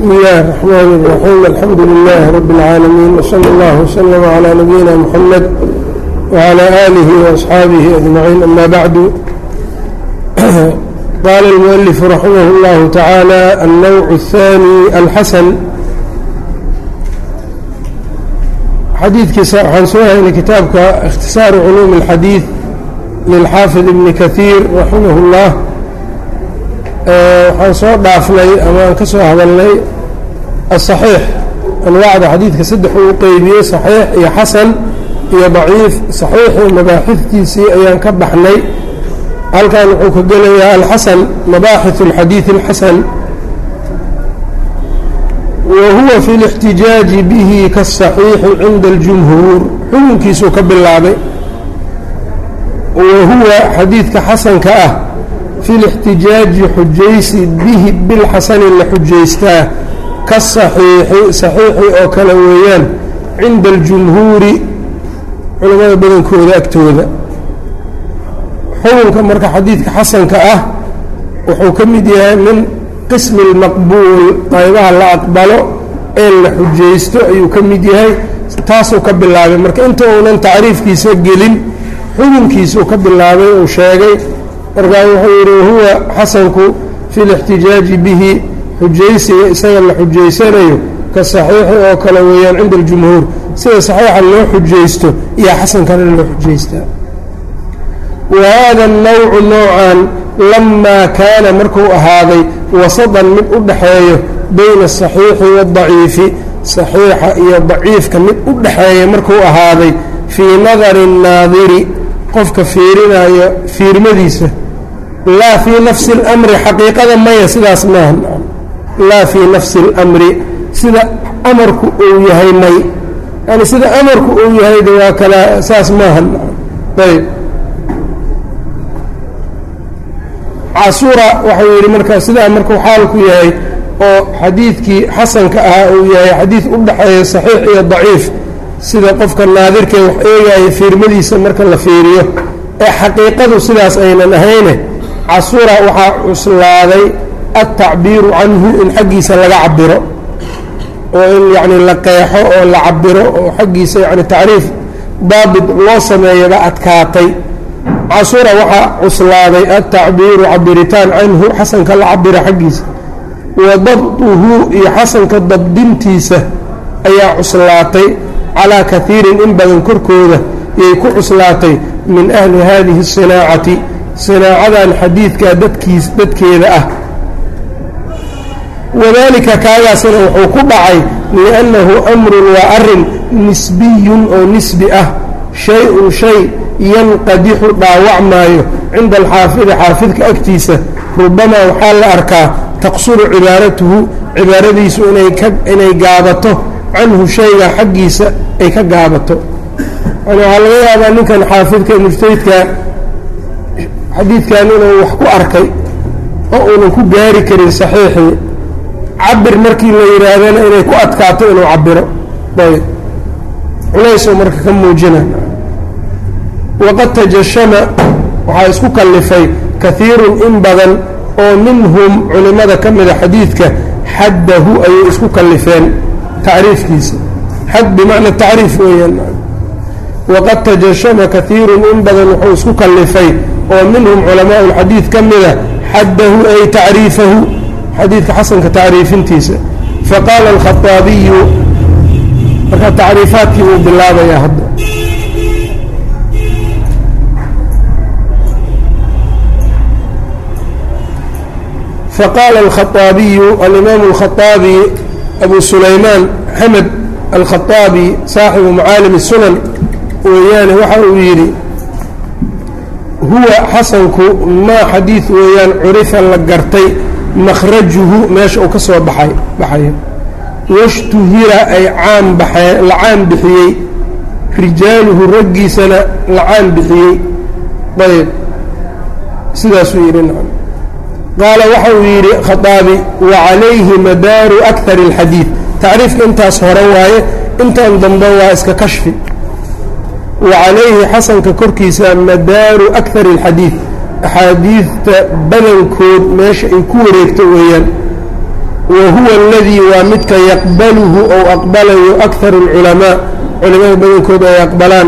بسم الله الرحمن الرحيم الحمد لله رب العالمين وصلى الله وسلم على نبينا محمد وعلى آله وأصحاabه أجمعين أما بعد قال المؤلف رحمه الله تعالى النوع الثاني الحسن حديث waxaan soo haynay kitaabka اkhtisaaru culuumi الxadiiث lilxaafiظ ibni kaثيir raximah waxaan soo dhaafnay ama aan ka soo hadalnay aلصaxiix anwaacda xadiidka saddex uu qeybiyey صaxiix iyo xasan iyo daciif صaxiixii mabaaxiftiisii ayaan ka baxnay halkan wuxuu ka gelayaa alxasan mabaaxith اlxadiiث اlxasan whuwa fi الاxtijaaji bihi kaالصaxiixi cinda اljumhuur xukunkiisuu ka bilaabay wa huwa xadiidka xasanka ah fi اlاxtijaaji xujaysi bihi bilxasani la xujaystaa kaالصaxiixi صaxiixi oo kale weeyaan cinda اljumhuuri culamada badankooda agtooda xukunka marka xadiidka xasanka ah wuxuu ka mid yahay min qismi اlmaqbuul qaybaha la aqbalo ee la xujaysto ayuu ka mid yahay taasuu ka bilaabay marka inta uunan tacriifkiisa gelin xukunkiisuu ka bilaabay uu sheegay markaa wuxuu yidhi wahuwa xasanku fi اlاxtijaaji bihi xujaysiga isaga la xujaysanayo ka saxiixi oo kale weeyaan cinda اljumhuur sida saxiixa loo xujaysto iyo xasankana loo xujaystaa wa hada الnowcu noocan lamaa kaana markuu ahaaday wasadan mid u dhaxeeyo bayna asaxiixi waadaciifi saxiixa iyo daciifka mid u dhaxeeya markuu ahaaday fii nadari الnaadiri qofka fiirinayo fiirmadiisa laa fii nafsi اlamri xaqiiqada maya sidaas maaha laa fii nafsi اlamri sida amarku uu yahay may. Yani sida amarku uu yahay de waa kala saas maaha ayb casura waxau yidhi marka sidaa markuu xaalku yahay oo xadiidkii xasanka ahaa uu yahay xadiid u dhaxeeya saxiix iyo daciif sida qofka naadirkee wax eegaya fiirmadiisa marka la fiiriyo ee xaqiiqadu sidaas aynan ahayne casura waxaa cuslaaday altacbiiru canhu in xaggiisa laga cabiro oo in yacni la qeexo oo la cabiro oo xaggiisa yani tacriif daabit loo sameeyaba adkaatay. Casura waxaa cuslaaday altacbiiru cabiritaan canhu xasanka la cabira xaggiisa. Wa dabtuhu iyo xasanka dabdintiisa ayaa cuslaatay calaa kaiirin in badan korkooda yay ku cuslaatay min ahli haadihi الsinaacati sinaacadan xadiidka dadkiis dadkeeda ah. Wadalika kaagaasina wuxuu ku dhacay liannahu amrun waa arrin nisbiyun oo nisbi ah. Shay-un shay yanqadixu dhaawac maayo cinda alxaafidi xaafidka agtiisa. Rubamaa waxaa la arkaa taqsuru cibaaratuhu cibaaradiisu inay gaabato. Canhu shayga xaggiisa ay ka gaabato. Waxaa laga yaabaa ninkan xaafidka mujtahidka xadiidkan inuu wax ku arkay oo uunan ku gaari karin saxiixii cabir markii la yidhaahdana inay ku adkaato inuu cabiro ayb. Culaysoo marka ka muujina. Waqad tajashama waxaa isku kallifay kaiirun in badan oo minhum culimmada ka mida xadiidka xaddahu ayay isku kallifeen tacriifkiisa. Xad bimacna tacriif weeyaan. Waqad tajashama kaiirun in badan wuxuu isku kallifay oo minhum culamaau lxadiid ka mida xaddahu ay tacriifahu xadiidka xasanka tacriifintiisa. Faqaala alkhaaabiyu marka tacriifaadkii buu bilaabayaa hadda. Faqaala alkhaaabiyu alimaamu alkhaaabi abu sulaymaan xamed alkhaaabi saaxibu macaalim sunan weeyaane waxa uu yidhi huwa xasanku maa xadiid weeyaan curifa la gartay makhrajuhu meesha uu ka soo baxay baxayo washtuhira ay caan baxeen la caan bixiyey. Rijaaluhu raggiisana la caan bixiyey. Ayb sidaasuu yidhi nacam. Qaala waxa uu yidhi khaaabi wa calayhi madaaru akar اlxadiid tacriifka intaas hore waaye intan dambe waa iska kashfi wa calayhi xasanka korkiisa madaaru akar اlxadiid axaadiidta badankood meesha ay ku wareegto weeyaan wa huwa aladii waa midka yaqbaluhu ou aqbalayo akharu اlculamaa culimada badankooda ay aqbalaan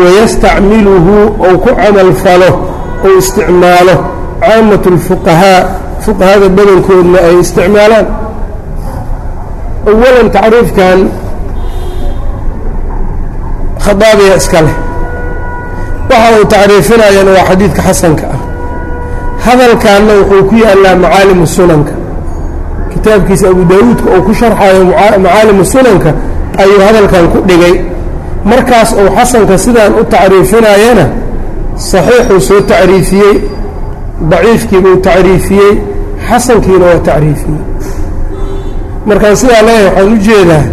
wayastacmiluhu ou ku camal falo ou isticmaalo caamatu اlfuqahaa fuqahada badankoodna ay isticmaalaan awalan tacriifkan khadaabiya iska leh. Waxa uu tacriifinayana waa xadiidka xasanka ah. Hadalkanna wuxuu ku yaallaa macaalimu sunanka. Kitaabkiisa abu daawuudka uu ku sharxayo macaalimu sunanka ayuu hadalkan ku dhigay. Markaas uu xasanka sidaan u tacriifinayana saxiixuu soo tacriifiyey daciifkiibuu tacriifiyey xasankiina waa tacriifiyey. Markaan sidaa leeyahay waxaan u jeedaa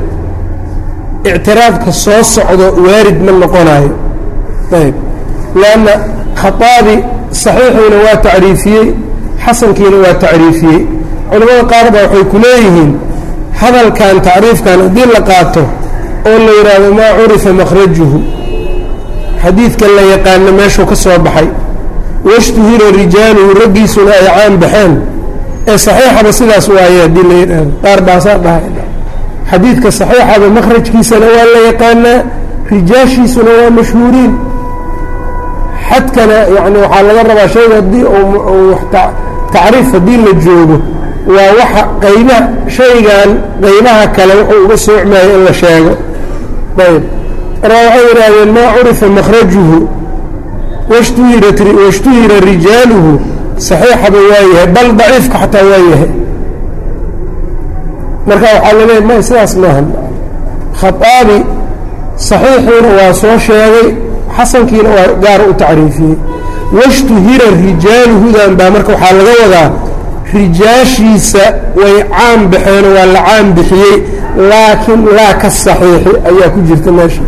ictiraadka soo socdo waarid ma noqonayo ayb. Leanna khaaabi saxiixiina waa tacriifiyey xasankiina waa tacriifiyey. Culimmada qaar baa waxay ku leeyihiin hadalkan tacriifkan haddii la qaato oo la yidhaahdo maa curifa makhrajuhu xadiidka la yaqaano meeshuu ka soo baxay. Washtuhira rijaaluhu raggiisuna ay caan baxeen. Ee saxiixaba sidaas waaye haddii la yidhaahdo qaar baasaa dhahay xadiidka saxiixaba makhrajkiisana waa la yaqaanaa rijaashiisuna waa mashhuuriin. Xadkana yani waxaa laga rabaa shayga haddii tacriif haddii la joogo waa waxa qaybaha shaygan qaybaha kale wuxuu uga soocmaayo in la sheego. Ayb. Markaa waxay yidhaahdeen maa curifa makhrajuhu? Washtuhira rijaaluhu. Saxiixaba waa yahay bal daciifka xataa waa yahay marka waxaa la leeya ma sidaas maaha khaaabi saxiixiina waa soo sheegay xasankiina waa gaara u tacriifiyey. Washtuhira rijaaluhudan baa marka waxaa laga wadaa rijaashiisa way caan baxeenoo waa la caan bixiyey laakiin laa ka saxiixi ayaa ku jirta meesha.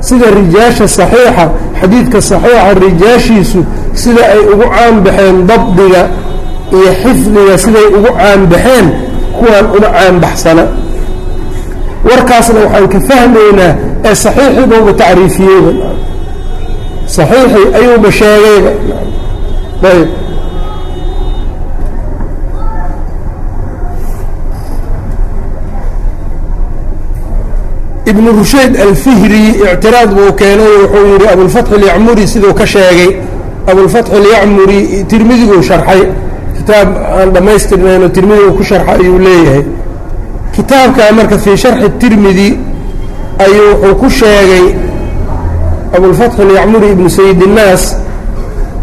Sida rijaasha saxiixa xadiidka saxiixa rijaashiisu sida ay ugu caan baxeen dabdiga iyo xifdiga siday ugu caan baxeen kuwaan uma caan baxsana warkaasna waxaan ka fahmaynaa ee saxiixibuuba tacriifiyeyba saxiixii ayuuba sheegayba ayb ibnu rushayd alfihri ictiraad buu keenay wuxuu yidhi abulfatxi اlyacmuri siduu ka sheegay. Abulfatxi اlyacmuri tirmidiguu sharxay kitaab aan dhammaystirnayn oo tirmidi uu ku sharxa ayuu leeyahay. Kitaabkaa marka fii sharxi tirmidi ayuu wuxuu ku sheegay abulfatxi alyacmuri ibnu sayid innaas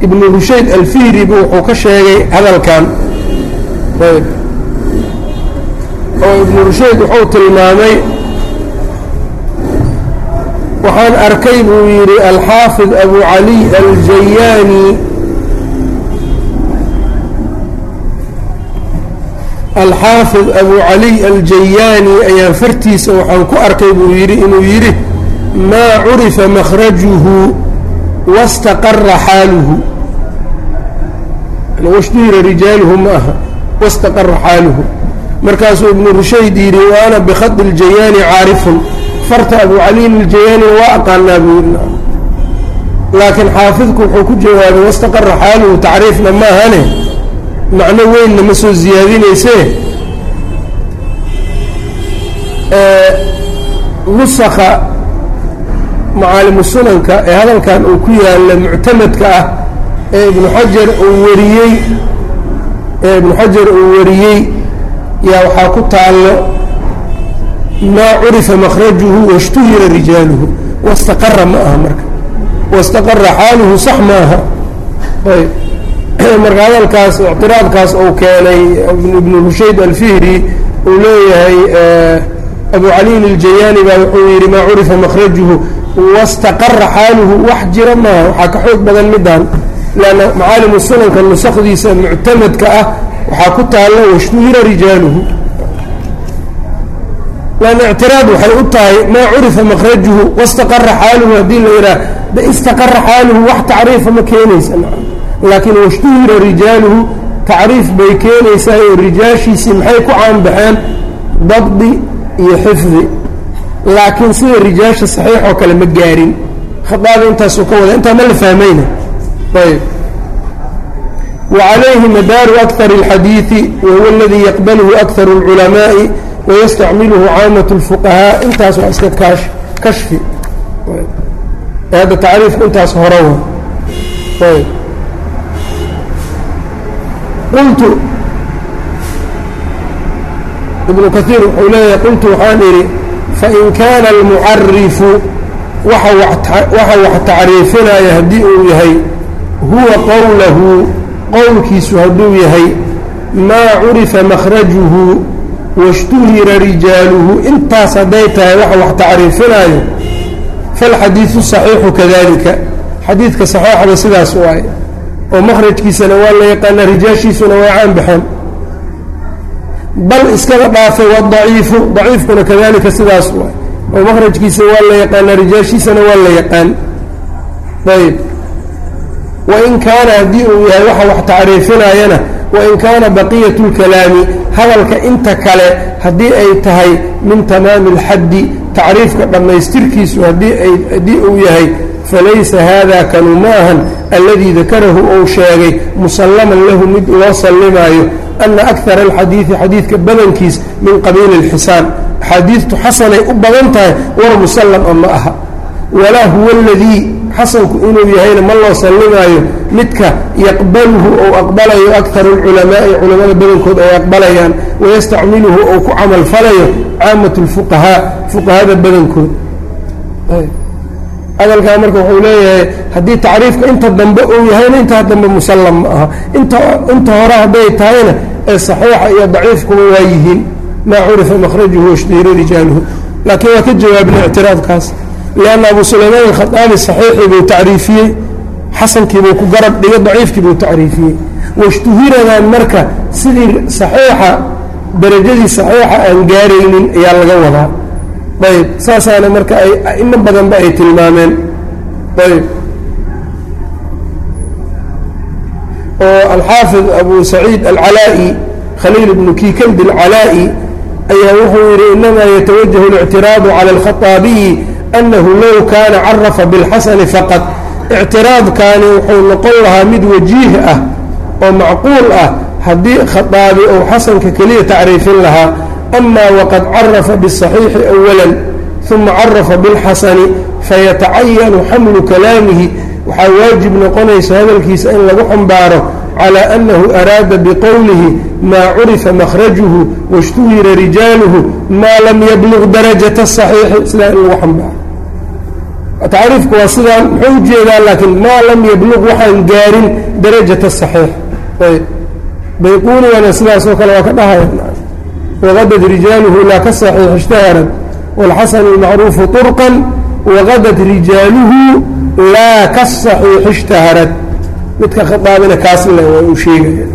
ibnu rushayd alfihri bu wuxuu ka sheegay hadalkan. Ayb. Oo ibnu rushayd wuxuu tilmaamay waxaan arkay buu yidhi alxaafid abu caliy aljayaani alxaafid abu caliy aljayaani ayaan fartiisa waxaan ku arkay buu yidhi inuu yidhi maa curifa makhrajuhu wastaqara xaaluhu washtuhira rijaaluhu ma aha wastaqara xaaluhu markaasuu ibnu rushayd yidhi wa ana bikhadi aljayaani caarifun farta abu caliin aljayaanina waa aqaanaa buu yidhi laakiin xaafidku wuxuu ku jawaabay wastaqara xaaluhu tacriifna maahane macno weynna ma soo siyaadinaysee nusakha macaalimu sunanka ee hadalkan uu ku yaalla muctamadka ah ee ibnu xajar uu wariyey ee ibnu xajar uu wariyey yaa waxaa ku taallo maa curifa makhrajuhu washtuhira rijaaluhu wastaqara ma aha marka wastaqara xaaluhu sax maaha ayb marka hadalkaas ictiraadkaas uu keenay ibnu rushayd alfihri uu leeyahay abu caliin aljayaani baa wuxuu yidhi maa curifa makhrajuhu wastaqara xaaluhu wax jira maaha waxaa ka xoog badan midaan. Lanna macaalimu sunanka nusakdiisa muctamadka ah waxaa ku taalla washtuhira rijaaluhu. Lanna ictiraad waxay u tahay maa curifa makhrajuhu wastaqara xaaluhu haddii la yidhaah de istaqara xaaluhu wax tacriifa ma keenaysa laakiin washtuhira rijaaluhu tacriif bay keenaysaa oo rijaashiisii maxay ku caanbaxeen dabdi iyo xifdi laakiin sida rijaasha saxiix oo kale ma gaarin khadaabi intaasuu ka wada intaa ma la fahmayna ayb وعalayhi madaaru أkثar الxadiiثi wahuwa اladii yaqbalhu أkثar الculamaaءi wayastacmilhu caamaة الfuqahاء intaas waa iska kaash kashfi hadda tacriifku intaas horowa qultu. Ibnu kaiir wuxuu leeyahay qultu waxaan idhi fain kaana almucarifu waxa wax tacriifinaya haddii uu yahay huwa qowlahu qowlkiisu hadduu yahay maa curifa makhrajuhu washtuhira rijaaluhu intaas hadday tahay waxa wax tacriifinayo falxadiidu saxiixu kadalika xadiidka saxiixaba sidaas waaye oo makhrajkiisana waa la yaqaana rijaashiisuna waa caan baxeen bal iskaba dhaafay wadaciifu daciifkuna kadalika sidaas waay oo makhrajkiisa waa la yaqaana rijaashiisana waa la yaqaan. Ayb wain kaana haddii uu yahay waxa wax tacriifinayana wain kaana baqiyatu اlkalaami hadalka inta kale haddii ay tahay min tamaami اlxaddi tacriifka dhammaystirkiisu haddii uu yahay falaysa haadaa kanu ma ahan alladii dakarahu uu sheegay musallaman lahu mid loo sallimaayo ana akara alxadiidi xadiidka badankiis min qabiili اlxisaan axaadiidtu xasanay u badan tahay war musallama ma aha walaa huwa aladii xasanku inuu yahayna ma loo sallimaayo midka yaqbaluhu ou aqbalayo akaru lculamaa'i culamada badankood ay aqbalayaan wayastacmiluhu ou ku camalfalayo caamatu اlfuqahaa fuqahada badankood hadalkaa marka wuxuu leeyahay haddii tacriifka inta dambe uu yahayna intaa dambe musallam ma aha. Inta inta hore hadday tahayna ee saxiixa iyo daciifkuba waa yihiin. Maa curifa makhrajuhu washtiira rijaaluhu. Laakiin waa ka jawaabna ictiraadkaas. Lianna abu sulaymaan alkhadaabi saxiixii buu tacriifiyey xasankiibuu ku garab dhigay daciifkii buu tacriifiyey. Washtuhiradan marka sidii saxiixa darajadii saxiixa aan gaaraynin ayaa laga wadaa ayb saasaana marka ay a'imo badanba ay tilmaameen ayb oo alxaafid abu saciid alcalaa'i khaliil ibnu kiikandi alcalaa'i ayaa wuxuu yidhi inamaa yatawajahu اlictiraadu cala alkhaطaabiyi annahu low kaana carafa biاlxasani faqad ictiraadkaani wuxuu noqon lahaa mid wajiih ah oo macquul ah haddii khaطaabi ou xasanka keliya tacriifin lahaa ama waqad carafa bisaxiixi awalan uma carafa bilxasani fayatacayanu xamlu kalaamihi waxaa waajib noqonaysa hadalkiisa in lagu xambaaro calaa annahu araada biqowlihi maa curifa makhrajuhu washtuhira rijaaluhu maa lam yabluq darajata asaxiixi sidaa in lagu xambaaro tacriifku waa sidaa muxuu u jeedaa laakiin maa lam yabluq waxaan gaarin darajata asaxiix ayb bayquuni waana sidaas kale waa ka dhahaya wgadad rijaaluhu laa ka saxiix ishtaharad wاlxasan اlmacruufu طurqا wagadat rijaaluhu laa ka saxiix ishtaharad midka khaaabina kaas le waa uu sheegaya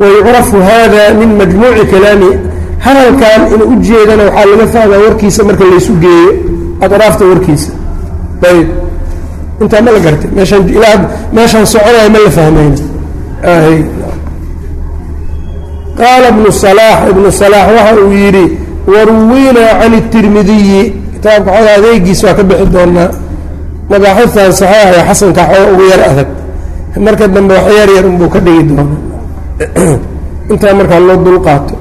wayucrafu hada min majmuuci kalaami hadalkan in ujeedana waxaa laga fahmaa warkiisa marka laysu geeyo aطraafta warkiisa ayb intaa ma la gartay meeshaan ilaa meeshaan soconaya ma la fahmayna qaala ibnu salaax ibnu salaax waxa uu yidhi waruwinaa can الtirmidiyi kitaabka xooga adeegiis waa ka bixi doonaa mabaaxiftan saxiixa ee xasanka xooga ugu yar adag marka dambe wax yar yar unbuu ka dhigi doonaa intaa markaa loo dul qaato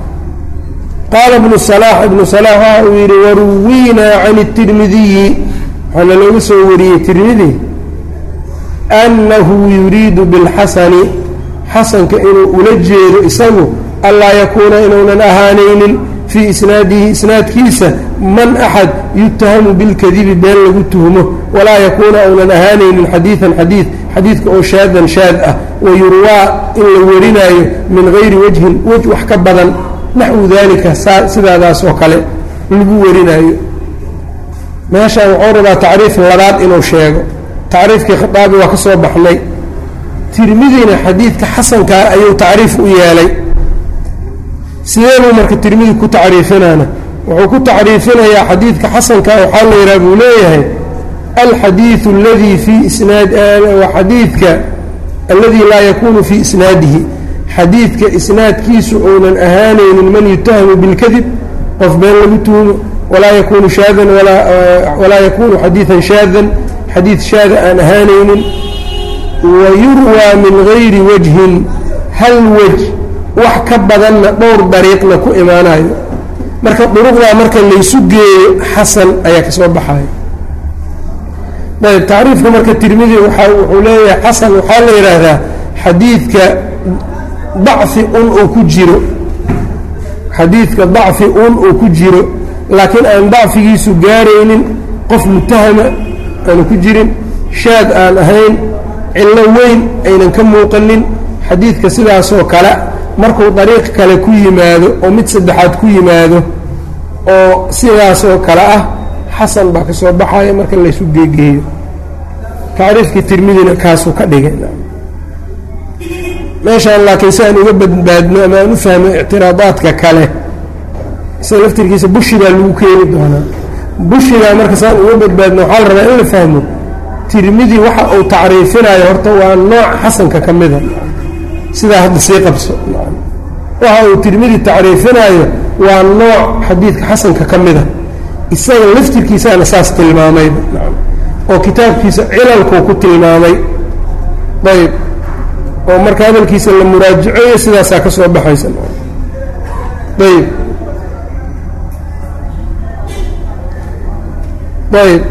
qaala ibnu salaax ibnu salaax waxa uu yidhi waruwinaa can الtirmidiyi waxaana looga soo wariyey tirmidi annahu yuriidu biاlxasani xasanka inuu ula jeedo isagu allaa yakuuna inuunan ahaanaynin fii isnaadihi isnaadkiisa man axad yutahamu bilkadibi been lagu tuhmo walaa yakuuna uunan ahaanaynin xadiidan xadiid xadiidka oo shaadan shaad ah wayurwaa in la warinaayo min gayri wajhin wej wax ka badan naxwu daalika sidaadaas oo kale lagu warinaayo meeshaan wuxuu rabaa tacriif labaad inuu sheego tacriifkii khaaabi waa ka soo baxnay tirmidina xadiidka xasankaa ayuu tacriif u yeelay sideebuu marka tirmidi ku tacriifinana wuxuu ku tacriifinayaa xadiidka xasanka waxaa la yidhaha buu leeyahay alxadiiu alladii fii isnaad waa xadiidka alladii laa yakuunu fii isnaadihi. Xadiidka isnaadkiisu uunan ahaanaynin man yutahamu bilkadib qof been lagu tuumo walaa yakuunu shaadan walaa yakuunu xadiian shaadan xadiid shaada aan ahaanaynin wayurwaa min gayri wajhin hal wej wax ka badanna dhowr dariiqna ku imaanayo. Marka duruqdaa marka laysu geeyo xasan ayaa ka soo baxaya ayb marka tirmidi wuxuu leeyahay xasan waxaa la yidhaahdaa xadiidka dacfi un uu ku jiro. Xadiidka dacfi un uu ku jiro laakiin aan dacfigiisu gaaraynin qof mutahama aanu ku jirin shaad aan ahayn cillo weyn aynan ka muuqanin xadiidka sidaasoo kale markuu dariiq kale ku yimaado oo mid saddexaad ku yimaado oo sidaasoo kale ah xasan baa ka soo baxaya marka laysu geegeeyo. Tacriifkii tirmidina kaasuu ka dhigay. Meeshaan laakiin si aan uga badbaadno ama aan u fahmo ictiraadaadka kale sida laftirkiisa bushi baa lagu keeni doonaa. Bushigaa marka saan uga badbaadno waxaa la rabaa in la fahmo tirmidi waxa uu tacriifinayo horta waa nooc xasanka ka mida sidaa hadda sii qabso waxa uu tirmidi tacriifinayo waa nooc xadiidka xasanka ka mida isaga laftirkiisaana saas tilmaamayba oo kitaabkiisa cilalkuu ku tilmaamay. Ayb oo marka hadalkiisa la muraajaceeyo sidaasaa ka soo baxaysa. Ayb ayb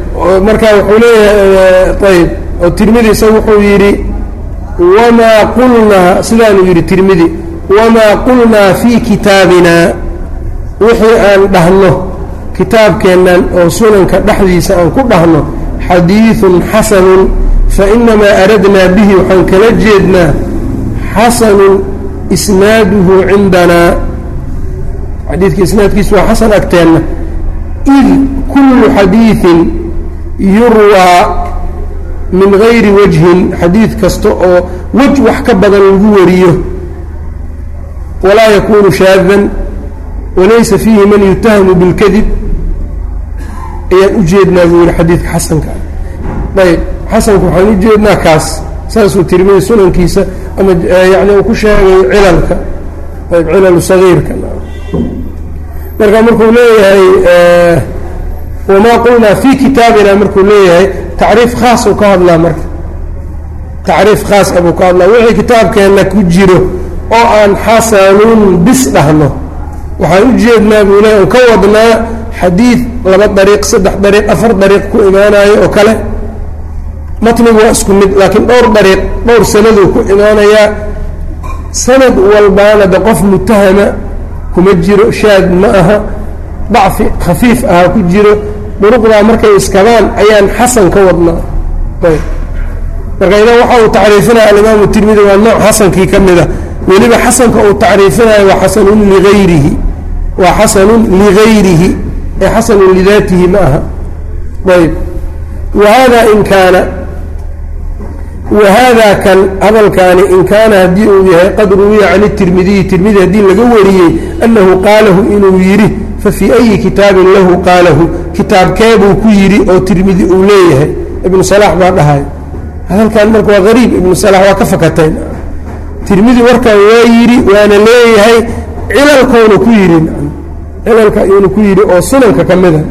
marka wuxuu leeyahay ayb oo tirmidi isaga wuxuu yidhi wamaa qulnaa sidaanuu yidhi tirmidi wamaa qulnaa fii kitaabina wixii aan dhahno kitaabkeennan oo sunanka dhexdiisa aan ku dhahno xadiiثun xasanun fainamaa aradnaa bihi waxaan kala jeednaa xasanun isnaaduhu cindanaa xadiidka isnaadkiisu waa xasan agteenna id kullu xadiiثin yurwaa min gayri wajhin xadiid kasta oo wej wax ka badan lagu wariyo walaa yakunu shaadan walaysa fiihi man yutahamu biاlkadib ayaan u jeednaa buu yihi xadiidka xasanka. Ayb xasanku waxaan u jeednaa kaas saasuu tirmidi sunankiisa ama yani uu ku sheegay cilalka ayb cilalu sagiirka. Marka markuu leeyahay wamaa qulnaa fii kitaabina markuu leeyahay tacriif khaasuu ka hadlaa marka. Tacriif khaas abuu ka hadlaa. Wixii kitaabkeenna ku jiro oo aan xasanun bis dhahno. Waxaan u jeednaa buu le on ka wadnaa xadiid laba dariiq saddex dariiq afar dariiq ku imaanayo oo kale. Matnigu waa isku mid laakiin dhowr dariiq dhowr sanaduu ku imaanayaa. Sanad walbaana de qof mutahama kuma jiro shaad ma aha. Dacfi khafiif aha ku jiro. Duruqdaa markay iskabaan ayaan xasan ka wadnaa. Ayb marka idan waxa uu tacriifinaya alimaamu tirmidi waa nooc xasankii ka mid a weliba xasanka uu tacriifinayo waa xasanun ligayrihi waa xasanun ligayrihi ee xasanun lidaatihi ma aha. Ayb wahada in kaana wahada kan hadalkaani in kaana haddii uu yahay qad ruwiya can اtirmidiyi tirmidi haddii laga wariyey annahu qaalahu inuu yidhi fafii ayi kitaabin lahu qaalahu kitaabkeebuu ku yidhi oo tirmidi uu leeyahay. Ibnu salax baa dhahay. Hadalkan marka waa hariib ibnu salax waa ka fakatay tirmidi warkan waa yidhi waana leeyahay cilalkoona ku yidhi cilalka ayuuna ku yidhi oo sunanka ka mida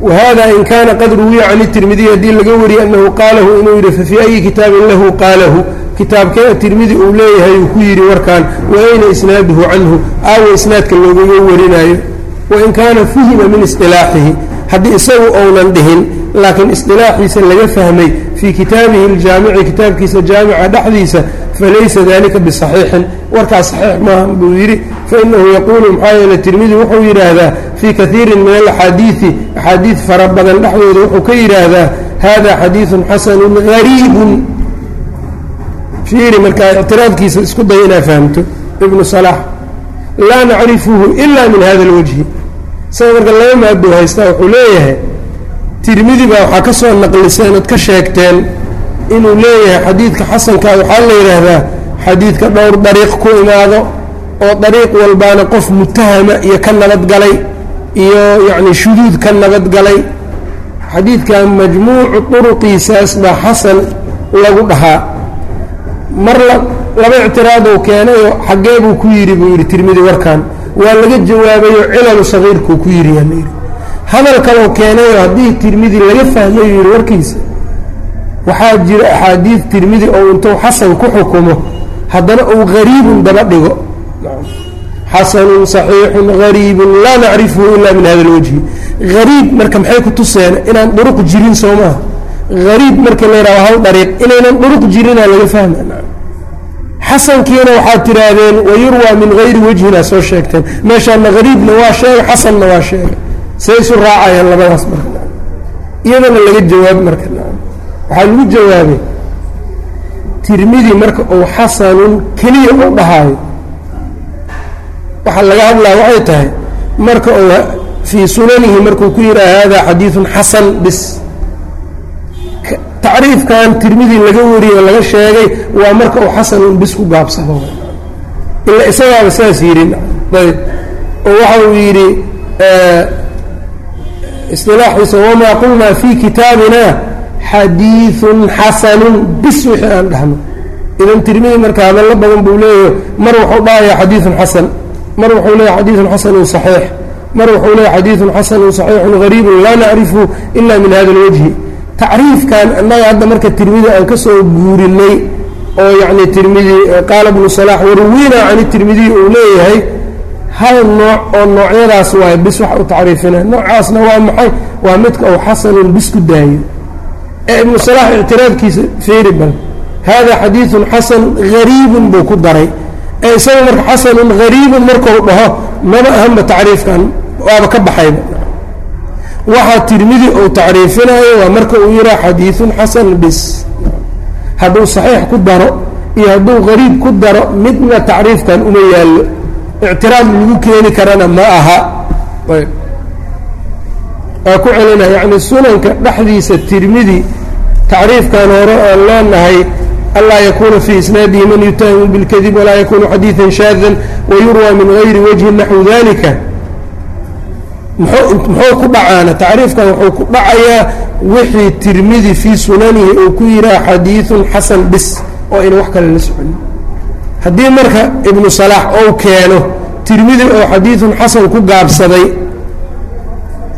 whada in kaana qad ruwiya can tirmidiy haddii laga wariyey anahu qaalahu inuu yidhi fafii ayi kitaabin lahu qaalahu. Kitaabkee tirmidi uu leeyahay uu ku yidhi warkan wa ayna isnaaduhu canhu. Aawa isnaadka loogaga warinayo wain kaana fuhima min isilaaxihi haddii isagu ounan dhihin laakiin isilaaxiisa laga fahmay fii kitaabihi aljaamici kitaabkiisa jaamica dhexdiisa falaysa dalika bisaxiixin. Warkaas saxiix maaha buu yidhi fainahu yaquulu maxaa yeele tirmidi wuxuu yidhaahdaa fii kaiirin min alaxaadiidi axaadiid fara badan dhexdooda wuxuu ka yidhaahdaa hada xadiiثun xasanun gariibun. Fiiri markaa ictiraadkiisa isku day inaa fahamto ibnu salax laa nacrifuhu ila min hada اlwajhi isaga marka laba maaduu haystaa wuxuu leeyahay tirmidi baa waxaa ka soo naqliseen ood ka sheegteen inuu leeyahay xadiidka xasankaa waxaa la yidhaahdaa xadiidka dhowr dariiq ku imaado oo dariiq walbaana qof mutahama iyo ka nabadgalay iyo yacni shuduud ka nabadgalay xadiidkan majmuucu duruqiisaas baa xasan lagu dhahaa. Mar laba ictiraadou keenayoo xaggee buu ku yidhi buu yidhi tirmidi warkan waa laga jawaabayo cilalu sagiirkuu ku yidhi yaa hadal kaloo keenayo haddii tirmidi laga fahmayo yihi warkiisa waxaa jira axaadiid tirmidi oo intuu xasan ku xukumo haddana uu gariibun daba dhigo. Xasanun saxiixun gariibun laa nacrifuhu ila min hada lwajhi gariib marka maxay ku tuseen inaan duruq jirin soo maaha? Gariib marka la yidhaho hal dariiq inaynan duruq jirinaa laga fahma xasankiina waxaad tidhaahdeen wayurwaa min gayri wajhina soo sheegteen. Meeshaana gariibna waa sheega xasanna waa sheega say isu raacayaan labadaas marka. Iyadana laga jawaab marka. Waxaa lagu jawaabay tirmidi marka uu xasanun keliya u dhahaayo waxaa laga hadlaya waxay tahay marka uu fii sunanihi markuu ku yidhaha hada xadiiثun xasan bis tacriifkan tirmidi laga wariye oo laga sheegay waa marka uu xasanun bis ku gaabsado ila isagaaba saas yidhi ayb oo waxa uu yidhi isilaaxiisa wamaa qulnaa fii kitaabina xadiiثun xasanun bis wixii aan dhahno idan tirmidi marka hadallo badan buu leeyahy mar wuxuu dhahaya xadiiثun xasan mar wuxuu leeyahy xadiiثun xasanun صaxiix mar wuxuu leeyahy xadiiثun xasanun صaxiixun gariibun laa nacrifu ila min hada اlwajhi tacriifkan annaga hadda marka tirmidi aan ka soo guurinay oo yacni tirmidi qaala bnu salaax warwiina can tirmidiy uu leeyahay hal nooc oo noocyadaas waay bis wax u tacriifinay noocaasna waa maxay? Waa midka uu xasanun bis ku daayo. Ee ibnu salaax ictiraadkiisa feeri bal hada xadiiثun xasan gariibun buu ku daray. Ee isaga marka xasanun gariibun markau dhaho maba ahanba tacriifkan waaba ka baxayba waxaa tirmidi uu tacriifinaayo waa marka uu yihaa xadiidun xasan bis. Hadduu saxiix ku daro iyo hadduu qariib ku daro midna tacriifkan uma yaallo. Ictiraad lagu keeni karana ma aha. Ayb. Waa ku celina yacni sunanka dhexdiisa tirmidi tacriifkan hore oon leenahay anlaa yakuuna fii isnaadihi man yutahamu bilkadib walaa yakuunu xadiidan shaadan wayurwa min gayri wajhin naxwi dalika muxuu ku dhacaana? Tacriifkan wuxuu ku dhacayaa wixii tirmidi fii sunanihi uu ku yihaha xadiiثun xasan bis oo ayna wax kale la soconin haddii marka ibnu salaax ou keeno tirmidi oo xadiiثun xasan ku gaabsaday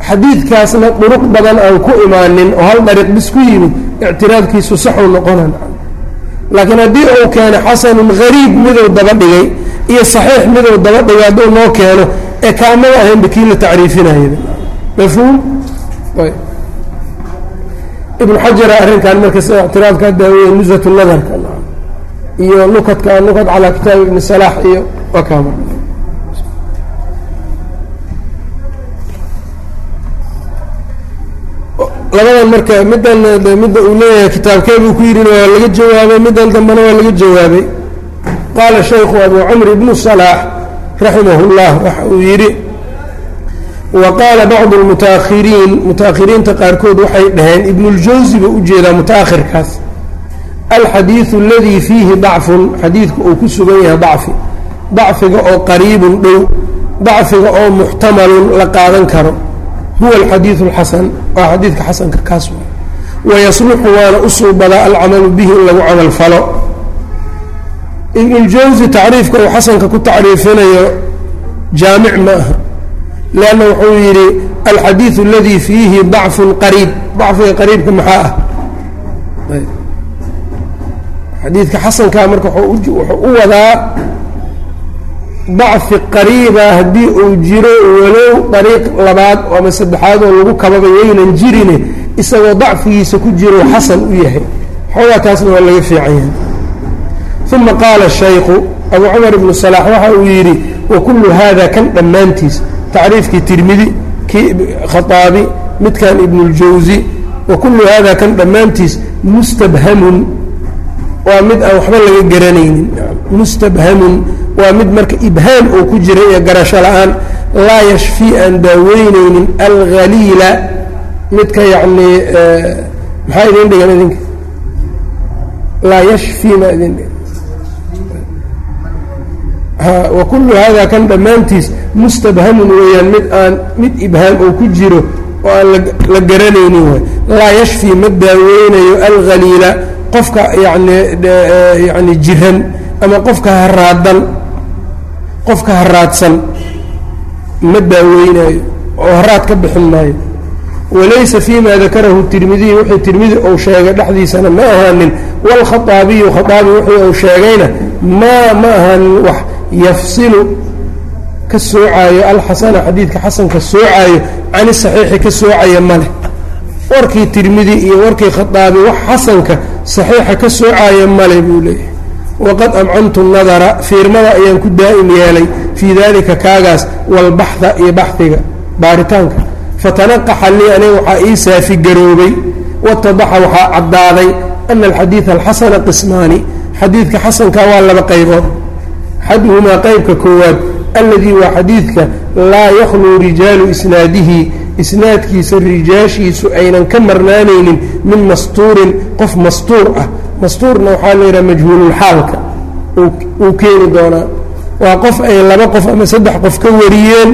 xadiidkaasna duruq badan aan ku imaanin oo hal dariiq bis ku yimid ictiraadkiisu saxuu noqonan laakiin haddii uu keeno xasanun gariib miduu daba dhigay iyo saxiix miduu daba hadduu noo keeno ee kaamada ahaynba kii la tacriifinaya mafhuum? Ibnu xajara arrinkan marka sida ictiraadkaa daaweye nusat nadarka. Iyo nukadka nukad calaa kitaabi ibni salaax iyo wakaama labadan marka middan midda uu leeyahay kitaabkeebuu ku yidhina waa laga jawaabay middan dambena waa laga jawaabay qaala shaykhu abu cumr ibnu salaax raximah اllah waxa uu yidhi wa qaala bacdu lmutaahiriin mutaakhiriinta qaarkood waxay dhaheen ibnuljawsi u jeedaa mutaakhirkaas alxadiidu aladii fiihi dacfun xadiidku uu ku sugan yahay dacfi dacfiga oo qariibun dhow dacfiga oo muxtamalun la qaadan karo huwa alxadiidu alxasan waa xadiidka xasanka kaas wa wayasluxu waana u suubadaa alcamalu bihi in lagu camal falo ibnuljawsi tacriifka uu xasanka ku tacriifinayo jaamic ma aha leanna wuxuu yidhi alxadiidu aladi fiihi dacfun qariib. Dacfiga qariibka maxaa ah? Xadiidka xasankaa marka wuxuu u wadaa dacfi qariiba haddii uu jiro walow dariiq labaad ama saddexaad oo lagu kababay waynan jirine isagoo dacfigiisa ku jiro xasan u yahay. Xoogaa taasna waa laga fiican yahay uma qaala shaykhu abu cumar ibnu salaax waxa uu yidhi wa kullu haada kan dhammaantiis tacriifkii tirmidi kii khaaabi midkan ibnuاljawsi wa kullu haada kan dhammaantiis mustabhamun. Waa mid aan waxba laga garanaynin. Mustabhamun waa mid marka ibhaam uu ku jira iyo garasho la'aan laa yashfii aan daaweyneynin alhaliila midka yacnii maxaa idin dhigan idinka? Laa yashfii ma idin dhigan wa kullu hada kan dhammaantiis mustabhamun weeyaan mid aan mid ibhaam uu ku jiro oo aan la garanaynin way laa yashfii ma daaweynayo alhaliila qofka yani yani jiran ama qofka haraadan qofka haraadsan ma daaweynayo oo haraad ka bixin maayo. Walaysa fima dakarahu tirmidiy wixii tirmidi uu sheegay dhexdiisana ma ahaanin. Wاlkhaaabiyu khaaabi wixii uu sheegayna maa ma ahaanin wax yafsilu ka soocaayo alxasana xadiidka xasanka soocaayo can isaxiixi ka soocaya maleh warkii tirmidi iyo warkii khaaabi wax xasanka saxiixa ka soocaya male buu leeyahay. Waqad amcantu nadara fiirmada ayaan ku daa'im yeelay fii dalika kaagaas walbaxha iyo baxiga baaritaanka. Fatanaqaxa lii aniga waxaa ii saafi garoobay watadaxa waxaa caddaaday ana alxadiida alxasana qismaani xadiidka xasanka waa laba qaybood axaduhumaa qaybka koowaad alladii waa xadiidka laa yakhluu rijaalu isnaadihi isnaadkiisa rijaashiisu aynan ka marnaanaynin min mastuurin qof mastuur ah mastuurna waxaa la yidhaha majhuululxaalka uu keeni doonaa waa qof ay laba qof ama saddex qof ka wariyeen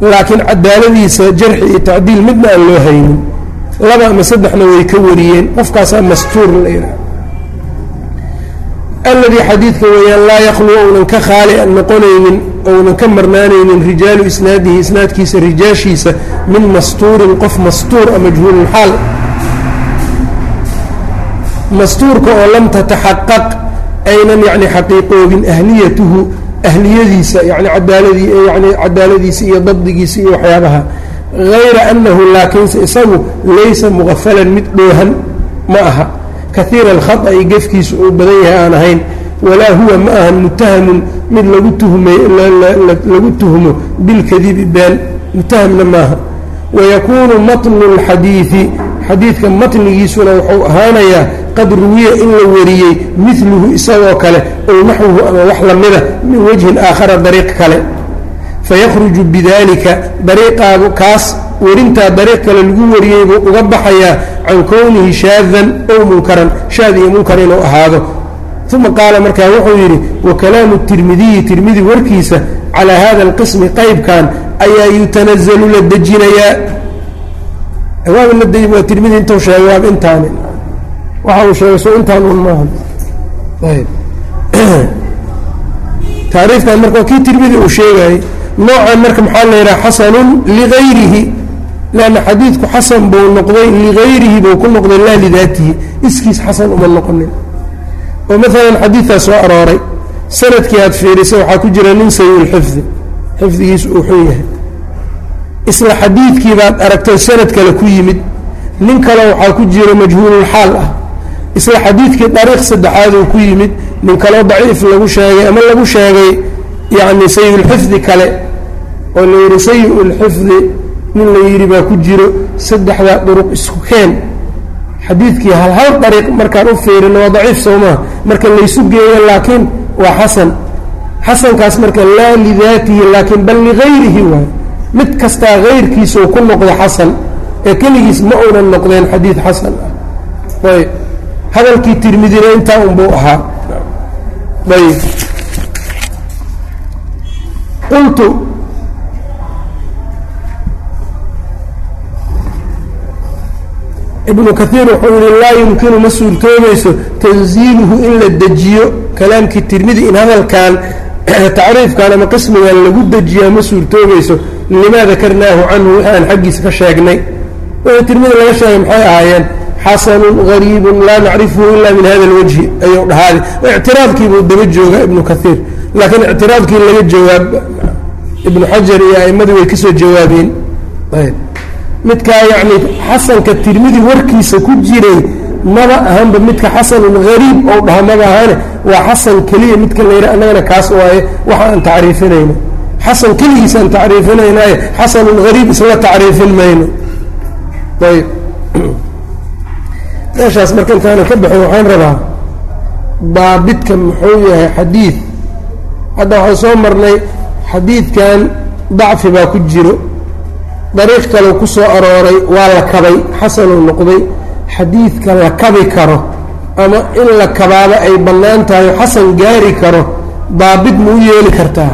laakiin cadaaladiisa jarxi iyo tacdiil midna aan loo haynin laba ama saddexna way ka wariyeen qofkaasaa mastuur la yidhaha alladii xadiidka weeyaan laa yakhluu ounan ka khaali an noqonaynin ounan ka marnaanaynin rijaalu isnaadihi isnaadkiisa rijaashiisa min mastuurin qof mastuur a majhuululxaal mastuurka oo lam tataxaqaq aynan yani xaqiiqoobin ahliyatuhu ahliyadiisa yani cadaaladii yani cadaaladiisa iyo dabdigiisa iyo waxyaabaha. Hayra annahu laakiinse isagu laysa muqafalan mid dhoohan ma aha kaiira alkhaa'i gefkiisu uu badan yahay aan ahayn walaa huwa ma ahan mutahamun mid lagu tuhmay lagu tuhmo bilkadibi been mutahamna maaha. Wayakuunu matnu اlxadiidi xadiidka matnigiisuna wuxuu ahaanayaa qad ruwiya in la wariyey miluhu isagoo kale ow naxwuhu ama wax lamida min wajhin aakhara dariiq kale. Fayakhruju bidalika dariiqaabu kaas werintaa dariiq kale lagu wariyey buu uga baxayaa can kownihi shaadan ow munkaran shaad iyo munkar inuu ahaado. Uma qaala markaa wuxuu yidhi wa kalaamu tirmidiyi tirmidi warkiisa calaa hada alqismi qaybkan ayaa yutanazalu la dejinayaa. Waa tirmidi intuu sheegay waaba intaani waxa uu sheegay so intaan un maaha ayb taariifkan marka kii tirmidi uu sheegayay noocan marka maxaa la yidhaha xasanun ligayrihi lanna xadiidku xasan buu noqday ligayrihi buu ku noqday laa lidaatihi iskiis xasan uma noqonin oo maalan xadiidtaa soo arooray sannadkii aad fiirisay waxaa ku jira nin sayi-ulxifdi xifdigiisu uu xun yahay isla xadiidkii baad aragtay sanad kale ku yimid nin kale waxaa ku jira majhuululxaal ah isla xadiidkii dariiq saddexaad uu ku yimid nin kaleo daciif lagu sheegay ama lagu sheegay yacni sayi-ulxifdi kale oo la yidhi sayi-ulxifdi nin la yidhi baa ku jiro saddexdaa duruq isku keen. Xadiidkii hal hal dariiq markaan u fiirino waa daciif sowmaa marka laysu geeyo laakiin waa xasan. Xasankaas marka laa lidaatihi laakiin bal ligayrihi waay mid kastaa hayrkiisau ku noqda xasan ee keligiis ma uunan noqdeen xadiid xasan ah. Ayb hadalkii tirmidina intaa unbuu ahaa. Ayb qultu ibnu kaiir wuxuu yihi laa yumkinu ma suurtoobayso tanziiluhu in la dejiyo kalaamkii tirmidi in hadalkan tacriifkan ama qismigan lagu dejiyaa ma suurtoobayso limaa dakarnaahu canhu wixi aan xaggiisa ka sheegnay. Wixii tirmidi laga sheegay maxay ahaayeen? Xasanun gariibun laa nacrifuhu ila min hada alwajhi ayuu dhahaada ictiraadkiibuu daba joogaa ibnu kaiir laakiin ictiraadkii laga jawaab ibnu xajar iyo a'immadu way ka soo jawaabeen. Ayb midkaa yacni xasanka tirmidi warkiisa ku jiray maba ahanba midka xasanun hariib ou dhaha maba ahane waa xasan keliya midka la yidha annagana kaas waaye waxa aan tacriifinayno xasan keligiisaan tacriifinaynaye xasanun hariib isla tacriifin mayno. Ayb meeshaas marka intaana ka baxin waxaan rabaa daabidka muxuu yahay xadiid. Hadda waxaan soo marnay xadiidkan dacfi baa ku jiro dariiq kaleu ku soo arooray waa la kabay xasanuu noqday. Xadiidka la kabi karo ama in la kabaaba ay bannaan tahay xasan gaari karo daabid ma u yeeli kartaa.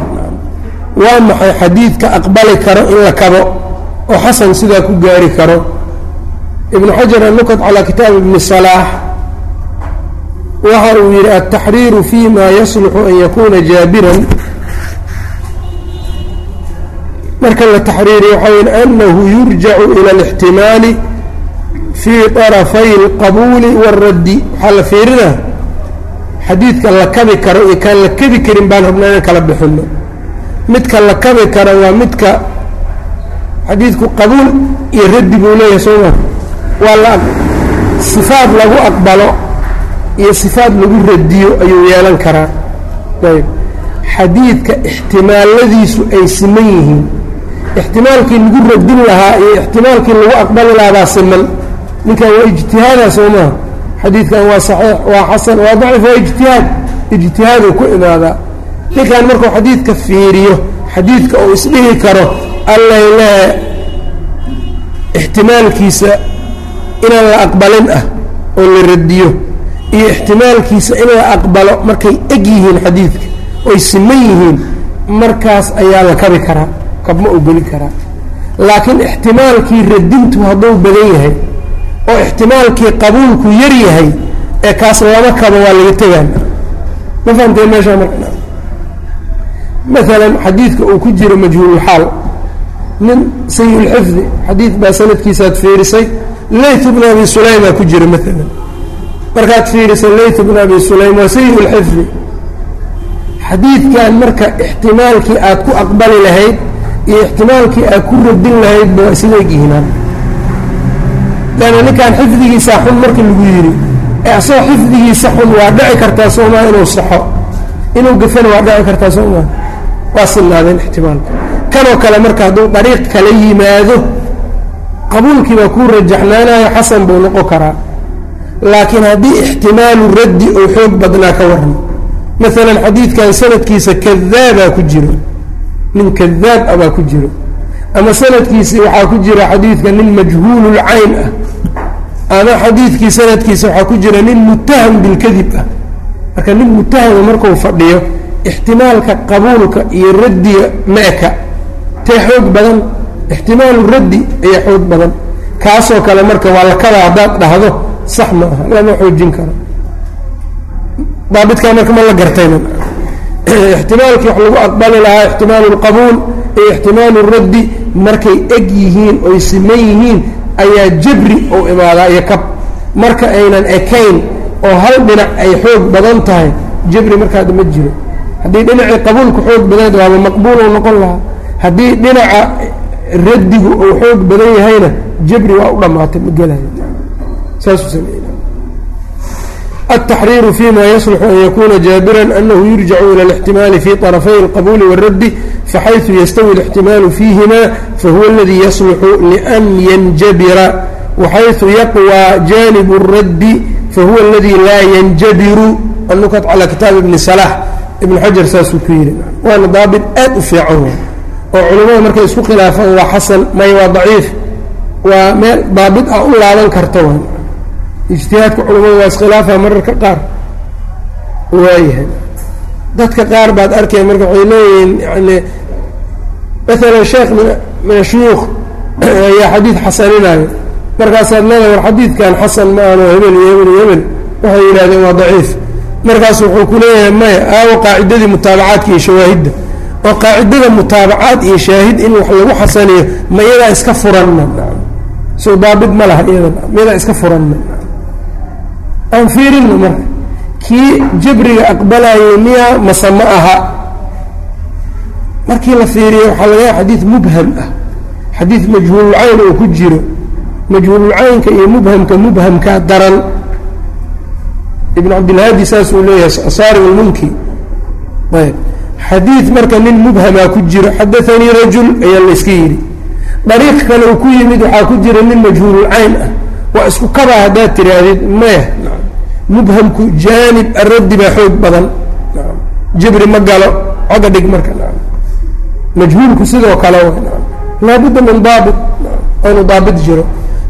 Waa maxay xadiidka aqbali karo in la kabo oo xasan sidaa ku gaari karo? Ibnu xajar anukat calaa kitaab ibni salaax waxa uu yidhi altaxriiru fi ma yasluxu an yakuuna jaabiran marka la taxriiriyo waxaa weyn anahu yurjacu ila alixtimaali fii طarafay اlqabuuli wاraddi waxaa la fiirinaa xadiidka la kabi karo iyo kaan la kabi karin baan rabnaa inaan kala bixino midka la kabi karo waa midka xadiidku qabuul iyo raddi buu leeyahay sooma waa la sifaad lagu aqbalo iyo sifaad lagu radiyo ayuu yeelan karaa ayb xadiidka ixtimaaladiisu ay siman yihiin ixtimaalkii lagu radin lahaa iyo ixtimaalkii lagu aqbali lahaa baa siman. Ninkan waa ijtihaada soo maha xadiidkan waa saxiix waa xasan waa dacif waa ijtihaad. Ijtihaaduu ku imaadaa ninkan markuu xadiidka fiiriyo xadiidka uu isdhihi karo allay ixtimaalkiisa inaan la aqbalin ah oo la radiyo iyo ixtimaalkiisa in la aqbalo markay eg yihiin xadiidka oy siman yihiin markaas ayaa la kabi karaa kabma u geli karaa. Laakiin ixtimaalkii radintu hadduu badan yahay oo ixtimaalkii qabuulku yar yahay ee kaas lama kabo waa laga tegaan. Ma fahamteen meeshaa marka? Maalan xadiidka uu ku jiro majhuululxaal nin sayi-ulxifdi xadiid baa sanadkiisaad fiirisay layt bnu abi sulaymaa ku jira maalan markaad fiirisay layt bnu abi sulaym waa sayi-ulxifdi xadiidkan marka ixtimaalkii aad ku aqbali lahayd iyo ixtimaalkii aad ku radin lahaydba waa isla egyihiinaan lanna ninkan xifdigiisa xun marka lagu yidhi ee xifdigiisa xun waa dhici kartaa soomaa inuu saxo? Inuu gafana waa dhici kartaa soomaa waa sinaadeen ixtimaalka. Kanoo kale marka hadduu dariiq kala yimaado qabuulkii baa kuu rajaxnaanayo xasan buu noqon karaa. Laakiin haddii ixtimaalu raddi oo xoog badnaa ka waran maalan xadiidkan sanadkiisa kadaabaa ku jiro nin kadaab ah baa ku jiro. Ama sanadkiisi waxaa ku jira xadiidka nin majhuululcayn ah. Ama xadiidkii sanadkiisa waxaa ku jira nin mutaham bilkadib ah. Marka nin mutahama markuu fadhiyo ixtimaalka qabuulka iyo raddiga ma-ka. Tee xoog badan ixtimaalu raddi ayaa xoog badan. Kaasoo kale marka waa la kada haddaad dhahdo sax ma aha lama xoojin karo. Daabidkaa marka ma la gartayna ixtimaalkii wax lagu aqbali lahaa ixtimaalu lqabuul iyo ixtimaalu raddi markay eg yihiin oy siman yihiin ayaa jabri ou imaadaa iyo kab marka aynan ekayn oo hal dhinac ay xoog badan tahay jabri markaada ma jiro haddii dhinacii qabuulku xoog badan waaba maqbuulou noqon lahaa haddii dhinaca raddigu uu xoog badan yahayna jabri waa u dhammaatay ma gelayo saasuu sameey التxرير فيma يصلح أن ykuna jاaبرا أنه يرجع إلى الاحتiماaل في طرفي القبول والرد فحيث يستوي الاحتiماaل فيهma فهو الذي يصلح لأن ينجبر وحيث يقوى جانب الرد فهو الذي لا ينجبر النكت على kitaaب بن صلاح iبن xaجر saasuu ku yihi waana daaبط aad u fiican oo culamada markay isku khilaafaan waa xasan may waa ضaciif waa meel daaبط ah u laaban karta ijtihaadka culamada waa iskhilaafa mararka qaar waayahay. Dadka qaar baad arkaya marka waxay leeyihiin yani maalan sheekh min ashuyuukh ayaa xadiid xasaninayo. Markaasaad leedahay war xadiidkan xasan ma aano hebel iyo hebel iyo hebel waxay yidhahdeen waa daciif. Markaas wuxuu ku leeyahay maya aawo qaacidadii mutaabacaadka iyo shawaahidda. Oo qaacidada mutaabacaad iyo shaahid in wax lagu xasaniyo ma iyadaa iska furanna? Soo daabid ma laha iyada miyadaa iska furanna aan fiirinna marka kii jabriga aqbalayay miyaa mase ma aha. Markii la fiiriyo waxaa laga yaha xadiid mubham ah. Xadiid majhuululcayn oo ku jiro. Majhuululcaynka iyo mubhamka mubhamkaa daran. Ibn cabdilhaadi saasuu leeyahay asaarim lmunki ayb. Xadiid marka nin mubhamaa ku jiro xadaanii rajul ayaa la iska yidhi. Dariiq kale uu ku yimid waxaa ku jira nin majhuululcayn ah. Waa isku kabaa haddaad tihaahdid maya mubhamku jaanib araddi baa xoog badan. Jibri ma galo xagga dhig marka majhuulku sidoo kale laabudda min daabit inu daabit jiro.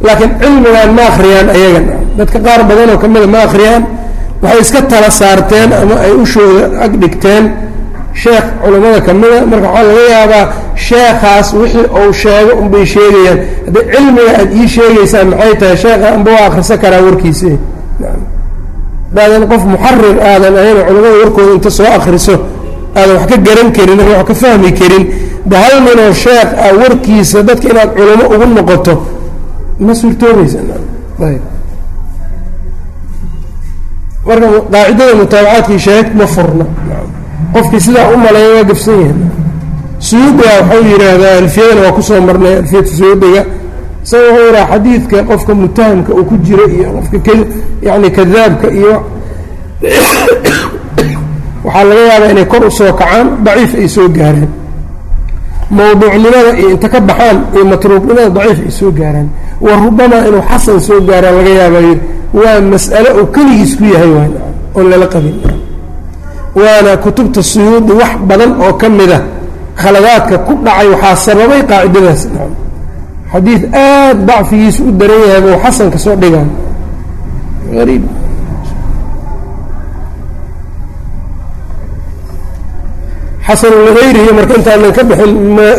Laakiin cilmigan ma akriyaan ayaga dadka qaar badanoo ka mida ma akriyaan waxay iska tala saarteen ama ay ushooda ag dhigteen. Sheekh culammada ka mida marka waxaa laga yaabaa sheekhaas wixii uu sheego unbay sheegayaan. Haddii cilmiga aad ii sheegaysaan maxay tahay sheekha amba waa akhrisan karaa warkiise daadan qof muxarir aadan ahayna culamada warkooda inta soo akriso aadan wax ka garan karin wax ka fahmi karin de hal ninoo sheekh ah warkiisa dadka inaad culamo ugu noqoto ma suurtoobaysa ayb. Marka qaacidada mutaabacaadkii shahaad ma furna qofkii sidaa u maleeya waa gafsan yahay. Suyuudiga waxau yidhaahdaa alfiyadana waa ku soo marnay alfiyada suyuudiga wuxuu yidhaha xadiidka qofka mutahamka uu ku jiro iyo qofka yani kadaabka iyo waxaa laga yaabaa inay kor u soo kacaan daciif ay soo gaaraan. Mawduucnimada iyo inta ka baxaan iyo matruuqnimada daciif ay soo gaaraan. Wa rubamaa inuu xasan soo gaaraan laga yaabay waa mas'ale uu keligiis ku yahay waan oon lala qabin. Waana kutubta suyuudi wax badan oo ka mid a khaladaadka ku dhacay waxaa sababay qaacidadaas xadiid aad dacfigiisu u daran yahay buu xasan ka soo dhigaan ariib xasan ligayrihi marka intaanan ka bixin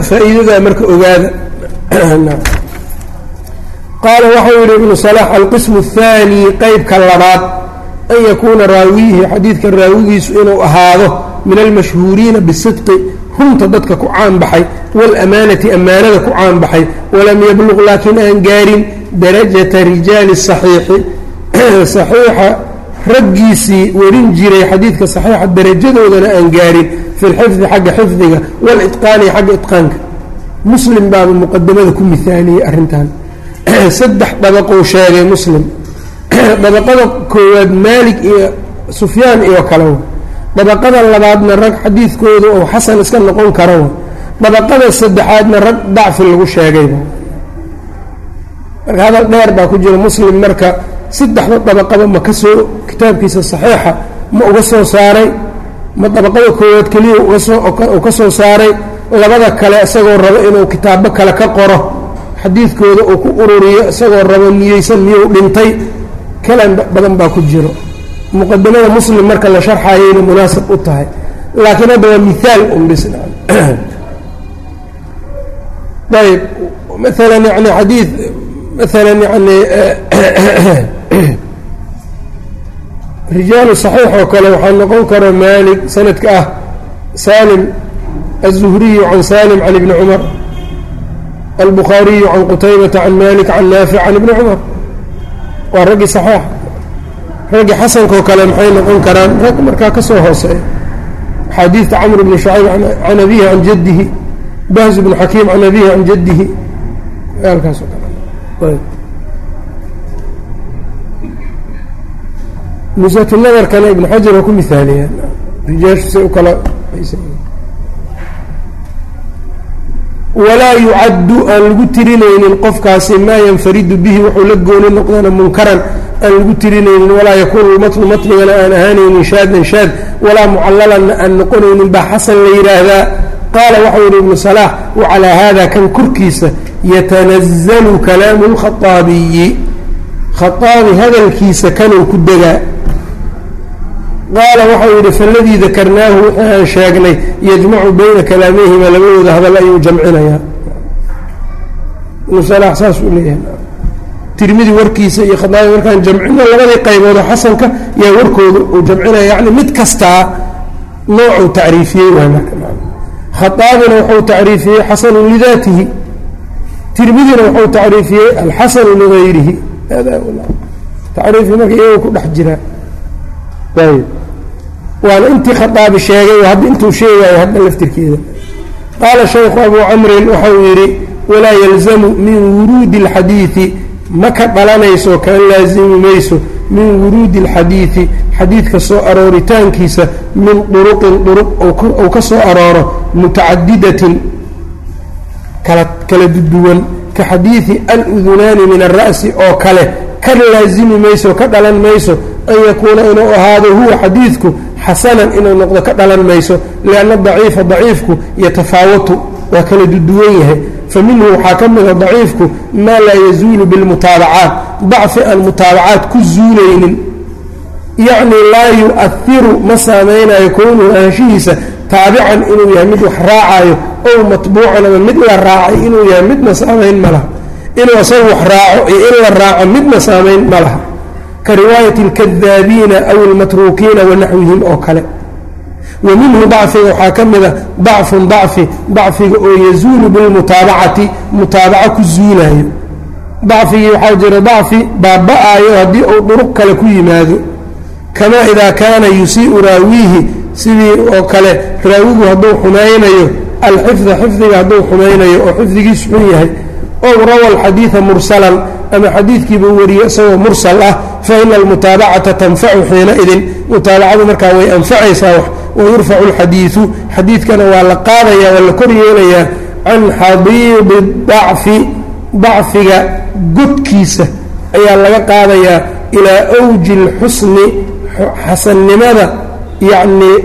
faa'iidada marka ogaada. Qaala waxau yihi ibnu salax alqismu الthaani qeybka labaad an yakuuna raawiyihi xadiidka raawigiisu inuu ahaado min almashhuuriina bisidqi runta dadka ku caanbaxay wاlamaanati amaanada ku caanbaxay walam yabluq laakiin aan gaarin darajata rijaali saxiixi saxiixa raggiisii warin jiray xadiidka saxiixa darajadoodana aan gaarin fi lxifdi xagga xifdiga wاlitqaani xagga itqaanka muslim baaba muqadamada ku mihaaliyey arrintan saddex dabaqou sheegay muslim dabaqada koowaad maalig iyo sufyaan iyo kalewa dabaqada labaadna rag xadiidkooda oo xasan iska noqon karawa dabaqada saddexaadna rag dacfi lagu sheegayba marka hadal dheer baa ku jira muslim marka saddexda dabaqaba ma ka soo kitaabkiisa saxiixa ma uga soo saaray ma dabaqada koowaad keliya uu ka soo saaray labada kale isagoo rabo inuu kitaabo kale ka qoro xadiidkooda uu ku ururiyo isagoo rabo niyeysan miyuu dhintay kalan badan baa ku jiro. Muqadamada muslim marka la sharxayayna munaasab u tahay laakiin hadda waa miaal un bis ayb maalan yani xadiid maalan yani rijaalu صaxiix oo kale waxaa noqon karo maalik sanadka ah salim الzuhriyu can salim can ibni cumar albukhaariyu can qutaybata can malik can naafic can ibni cumar waa raggii صaxiix raggii xasanka oo kale maxay noqon karaan rag markaa ka soo hooseeya axaadiidta camr bni shacayb can abihi can jaddihi bahz bnu xakiim can abihi can jaddihi. Alkaas oo kale. Ibnu xajar waa ku miaaliyaan rijaashu say u kala walaa yucaddu aan lagu tirinaynin qofkaasi maa yanfaridu bihi wuxuu la gooni noqdana munkaran. Aan lagu tirinaynin walaa yakuunu lmatnu matnigana aan ahaanaynin shaadan shaad. Walaa mucallalanna aan noqonaynin baa xasan la yidhaahdaa qaala waxau yihi ibnu salaax wacalaa haada kan korkiisa yatanazalu kalaamu lkhaaabiyi khaaabi hadalkiisa kanuu ku degaa qaala waxau yidhi faladii dakarnaahu wixii aan sheegnay yajmacu bayna kalaamayhima labadooda hadal ayuu jamcinayaa ibnu salaax saas uu leeyahay tirmidi warkiisa iyo khaaabi markaan jamcino labadii qaybood oo xasanka yaa warkooda uu jamcinaya yacni mid kastaa noocuu tacriifiyey waa marka khaaabina wuxuu tacriifiyey xasanu lidaatihi. Tirmidina wuxuu tacriifiyey alxasanu ligayrihi tacriifii marka iyago ku dhex jiraa ayb waana intii khaaabi sheegay hadda intuu sheegayo hadda laftirkeeda. Qaala shaykhu abu camrin waxau yidhi walaa yalzamu min wuruudi اlxadiidi ma ka dhalanayso kaan laazimi mayso min wuruudi اlxadiidi xadiidka soo arooritaankiisa min duruqin duruq ou ka soo arooro mutacadidatin kala kala duduwan ka xadiidi aludunaani min alra'si oo kale ka laazimi mayso ka dhalan mayso an yakuuna inuu ahaado huwa xadiidku xasanan inuu noqdo ka dhalan mayso lianna daciifa daciifku yatafaawatu waa kala duduwan yahay fa minhu waxaa ka mida daciifku maa laa yazuulu bilmutaabacaat dacfi aan mutaabacaat ku zuulaynin. yacni laa yu'ahiru ma saamaynayo kownuhu ahaanshihiisa taabican inuu yahay mid wax raacayo ow matbuucan ama mid la raacay inuu yahay midna saamayn ma laha inuu asagu wax raaco iyo in la raaco midna saamayn ma ka riwaayati اlkadaabiina aw اlmatruukiina wanaxwihim oo kale wa minhu dacfiga waxaa ka mida dacfun dacfi dacfiga oo yazuulu bilmutaabacati mutaabaco ku zuulayo. Dacfigii waxaa jira dacfi baaba-ayo haddii uu duruq kale ku yimaado. Kamaa idaa kaana yusii'u raawiihi sidii oo kale raawigu hadduu xumaynayo alxifda xifdiga hadduu xumaynayo oo xifdigiisu xun yahay ow rawa alxadiida mursalan ama xadiidkiiba wariyo isagoo mursal ah fa ina almutaabacata tanfacu xiinaidin mutaabacadu markaa way anfacaysaa wayurfacu alxadiidu xadiidkana waa la qaadaya waa la kor yeelayaa can xadiidi dacfi dacfiga godkiisa ayaa laga qaadayaa ilaa awji اlxusni xasannimada yacnii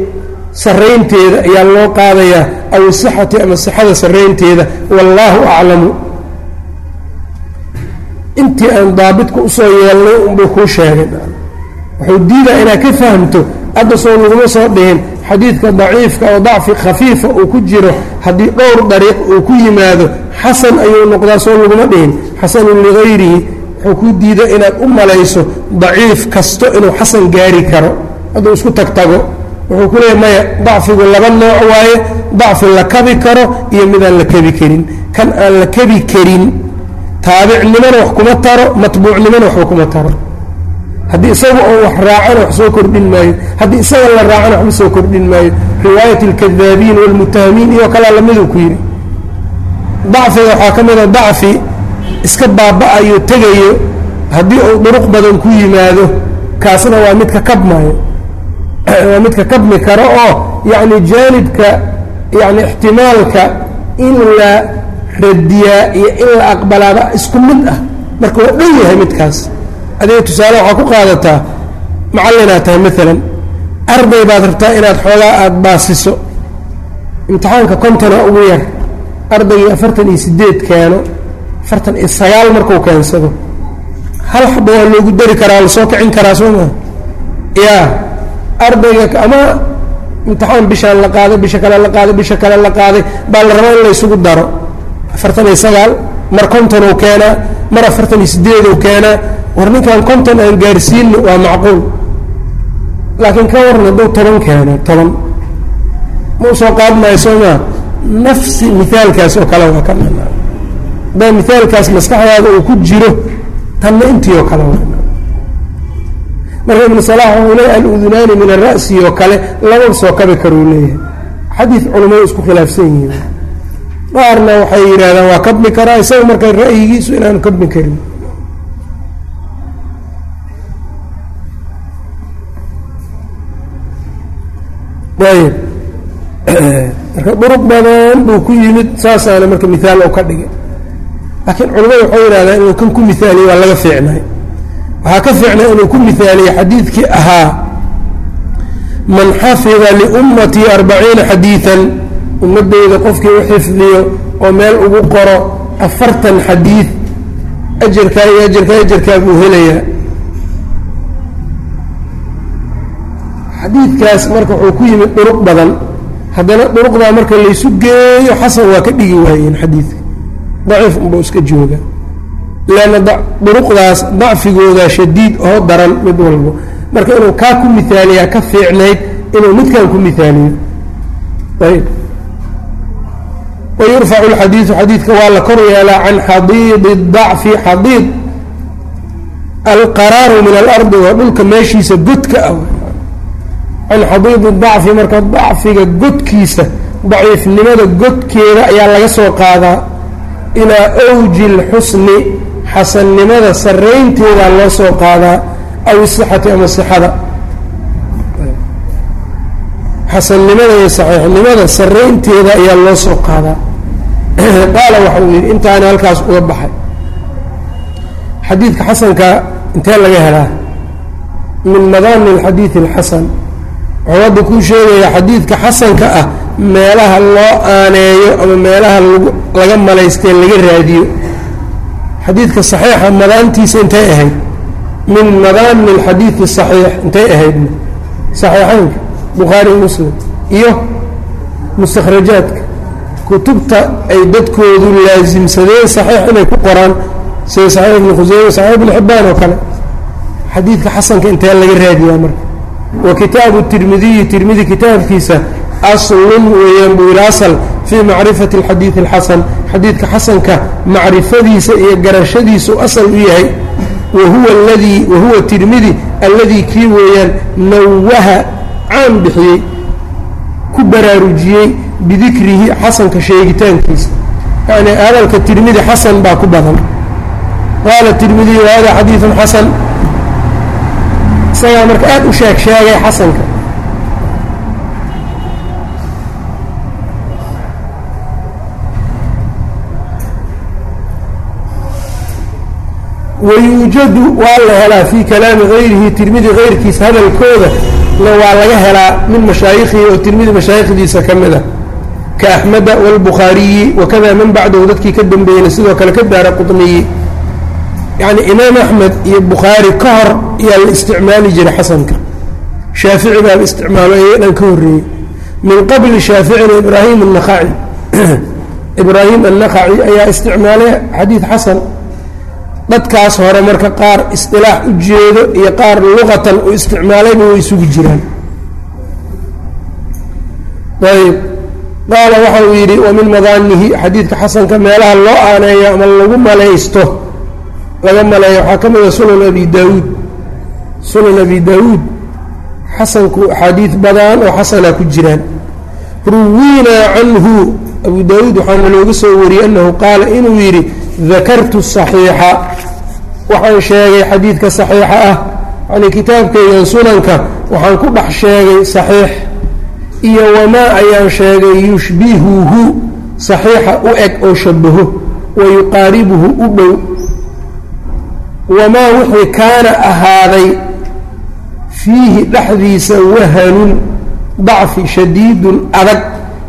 saraynteeda ayaa loo qaadayaa aw sixati ama sixada saraynteeda wallaahu aclamu. Intii aan daabidka u soo yeelnay unbuu kuu sheegay. Wuxuu diidaa inaad ka fahamto hadda soo laguma soo dhihin xadiidka daciifka oo dacfi khafiifa uu ku jiro haddii dhowr dariiq uu ku yimaado xasan ayuu noqdaa soo laguma dhihin xasanun ligayrihi wuxuu ku diida inaad u malayso daciif kasto inuu xasan gaari karo. Hadduu isku tagtago wuxuu ku leeya maya dacfigu laba nooc waaye dacfi la kabi karo iyo midaan la kebi karin. Kan aan la kebi karin taabicnimona wax kuma taro matbuucnimona waxba kuma taro haddii isaga oo wax raacana wax soo kordhin maayo. Haddii isaga la raacana waxba soo kordhin maayo. Riwaayat alkadaabiin waalmutahamiin iyo kalaa lamiduu ku yidhi. Dacfiga waxaa ka mida dacfi iska baaba-ayo tegayo haddii uu duruq badan ku yimaado kaasna waa midka kabmayo waa midka kabmi karo oo yacni jaanibka yani ixtimaalka in la radiyaa iyo in la aqbalaaba isku mid ah. Marka waa dhow yahay midkaas adiga tusaale waxaa ku qaadataa macallinaad tahay maalan arday baad rabtaa inaad xoogaa aada baasiso. Imtixaanka kontona ugu yar ardaygii afartan iyo sideed keeno afartan iyo sagaal markuu keensado. Hal xaba waa loogu dari karaa la soo kicin karaa soo maa yaa ardayga ama imtixaan bishaan la qaaday bisha kale la qaaday bisha kale la qaaday baa la rabaa in la ysugu daro. Afartan iyo sagaal mar konton uu keenaa mar afartan iyo sideed uu keenaa war ninkan konton aan gaarsiinno waa macquul. Laakiin ka waran hadduu toban keeno toban. Ma u soo qaadmaayo soo maa nafsi mihaalkaas oo kale waa ka dhanaa haddaa mihaalkaas maskaxdaada uu ku jiro tanna intii oo kale waa marka ibnu salaax wuxuu leeyahy aludunaani min ara'si oo kale lama soo kabi karuu leeyahay. Xadiid culimmadu isku khilaafsan yihiin. Qaarna waxay yidhahdaan waa kabmi karaa isaga marka ra'yigiisu inaanu kabmi karin ayb marka duruq badan buu ku yimid saasaana marka mihaal oo ka dhigay. Laakiin culimmadu waxay yidhahdaan inuu kan ku mihaaliye waa laga fiicnay. Waxaa ka fiicnay inuu ku mihaaliye xadiidkii ahaa man xafida liummatii arbaciina xadiidan ummadeyda qofkii u xifdiyo oo meel ugu qoro afartan xadiid ajarkaa iyo ajarkaa ajarkaa buu helayaa xadiidkaas marka wuxuu ku yimid duruq badan haddana duruqdaa marka laysu geeyo xasan waa ka dhigi waayeen xadiidka. Daciif unbuu iska jooga. Leanna duruqdaas dacfigooda shadiid oo daran mid walbo. Marka inuu kaa ku mihaaliyaa ka fiicnayd inuu midkan ku mihaaliyo. Ayb wayurfacu اlxadiidu xadiidka waa la kor yeelaa can xadiidi dacfi xadiid alqaraaru min alardi waa dhulka meeshiisa godka ah can xadiidi dacfi marka dacfiga godkiisa daciifnimada godkeeda ayaa laga soo qaadaa. ilaa awji اlxusni xasannimada saraynteedaa loo soo qaadaa. aw isixati ama sixada xasannimada iyo saxiixnimada saraynteeda ayaa loo soo qaadaa. qaala waxa uu yidhi intaana halkaas uga baxay xadiidka xasanka intee laga helaa min madaani alxadiidi alxasan wuxuu hadda kuu sheegayaa xadiidka xasanka ah meelaha loo aaneeyo ama meelaha laga malaystee laga raadiyo. Xadiidka saxiixa madaantiisa intay ahayd. Min madaani alxadiidi saxiix intay ahaydna saxiixaynka bukhaari muslim. Iyo mustakhrajaadka. Kutubta ay dadkoodu laasimsadeen saxiix inay ku qoraan sida saxiix ibni khuseyme saxiix ibni xibbaan oo kale. Xadiidka xasanka intee laga raadiyaa marka wa kitaabu tirmidiyi tirmidi kitaabkiisa aslun weeyaan buu yidhi asal fii macrifati alxadiidi alxasan xadiidka xasanka macrifadiisa iyo garashadiisu asal u yahay. Wahuwa ladii wahuwa tirmidi alladii kii weeyaan nawaha caan bixiyey ku baraarujiyey bidikrihi xasanka sheegitaankiisa. Yacnii hadalka tirmidi xasan baa ku badan. Qaala tirmidiyu hada xadiidun xasan isagaa marka aad u sheeg sheegay xasanka. Wayuujadu waa la helaa fii kalaami hayrihi tirmidi hayrkiisa hadalkooda. Na waa laga helaa min mashaayikhihi oo tirmidi mashaayikhdiisa ka mid a ka axmeda wاlbukhaariyi wakada man bacdahu dadkii ka dambeeyeyna sidoo kale ka daara quطniyi yacni imaam axmed iyo bukhaari ka hor yaa la isticmaali jiray xasanka. Shaafici baaba isticmaalo ee dhan ka horreeyey. Min qabli shaaficina ibraahim الnaqaci ibraahim annaqaci ayaa isticmaalay xadiid xasan. Dadkaas hore marka qaar isdilaax u jeedo iyo qaar luqatan u isticmaalayba way isugu jiraan. Ayb qaala waxa uu yidhi wa min madaanihi xadiidka xasanka meelaha loo aaneeyo ama lagu malaysto laga maleeyo waxaa ka mida sunan abi daawuud. Sunan abi daawuud xasanku axaadiid badan oo xasana ku jiraan. Ruwiinaa canhu abu daawuud waxaana looga soo wariyey annahu qaala inuu yidhi dakartu saxiixa. Waxaan sheegay xadiidka saxiixa ah yacnii kitaabkaygan sunanka waxaan ku dhex sheegay saxiix. Iyo wamaa ayaan sheegay yushbihuhu saxiixa u eg oo shabaho wa yuqaaribuhu u dhow wamaa wixii kaana ahaaday fiihi dhexdiisa wahanun dacfi shadiidun adag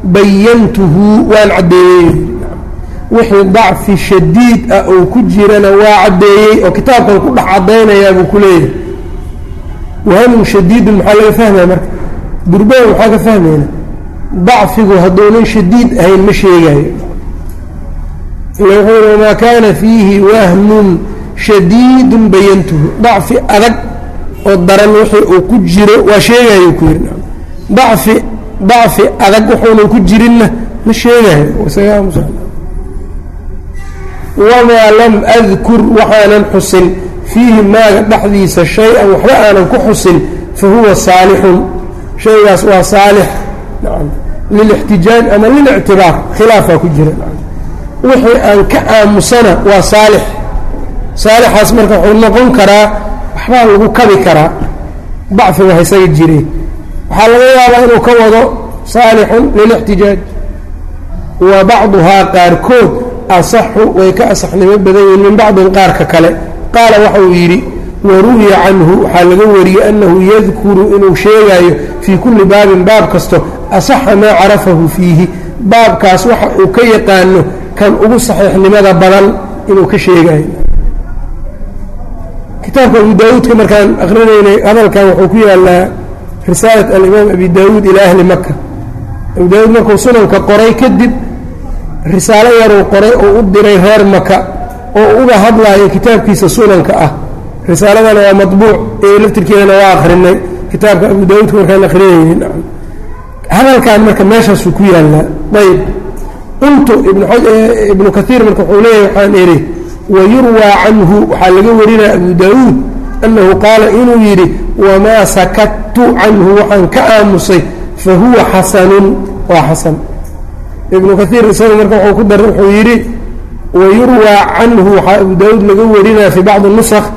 bayantuhu waan caddeeyey wixii dacfi shadiid ah oo ku jirana waa caddeeyey oo kitaabkan ku dhex caddaynayaa buu ku leeyahay wahanun shadiidun maxaa laga fahmaya marka durbaan maxaa ka fahmayna dacfigu hadduunan shadiid ahayn ma sheegayo ila wamaa kaana fiihi wahnun shadiidun bayantuhu. Dacfi adag oo daran wixii uu ku jiro waa sheegayo ku yidhi dacfi dacfi adag wuxuunan ku jirinna ma sheegayo wamaa lam adkur waxaanan xusin. Fiihi maaga dhexdiisa shay-an waxba aanan ku xusin fa huwa saalixun. Shaygaas waa saalix. Lilixtijaaj ama lilictibaar khilaafaa ku jira. Wixii aan ka aamusana waa saalix saalixaas marka wuxuu noqon karaa waxbaa lagu kabi karaa. Dacfiga haysaga jire waxaa laga yaabaa inuu ka wado saalixun lilixtijaaj. Wa bacduhaa qaarkood asaxu way ka asaxnimo badan yihiin min bacdin qaarka kale. Qaala waxa uu yidhi waruwiya canhu waxaa laga wariyey annahu yadkuru inuu sheegaayo fii kulli baabin baab kasto asaxa maa carafahu fiihi. Baabkaas waxa uu ka yaqaano kan ugu saxiixnimada badan inuu ka sheegaayo kitaabka abu daawuudka markaan akrinaynay hadalkan wuxuu ku yaalaa risaalat alimaam abi daawuud ilaa ahli maka abu daawuud markuu sunanka qoray kadib risaalo yaruu qoray oo u diray reer maka oo uga hadlaayo kitaabkiisa sunanka ah. Risaaladana waa maطbuuc ee laftirkeedana waa akrinay kitaabka abu daawuudka markaan akrinaynin hadalkan marka meeshaasuu ku yaallaa ayb qultu ibnu kaiir marka wuxuu leeyahy waxaan idhi wayurwaa canhu waxaa laga warinaya abu daawuud annahu qaala inuu yidhi wamaa sakadtu canhu waxaan ka aamusay fa huwa xasanun waa xasan ibnu kaiir isaga marka wuxuu ku dar wuxuu yidhi wayurwaa canhu waxaa abu daawuud laga warinaya fii bacdi nusakh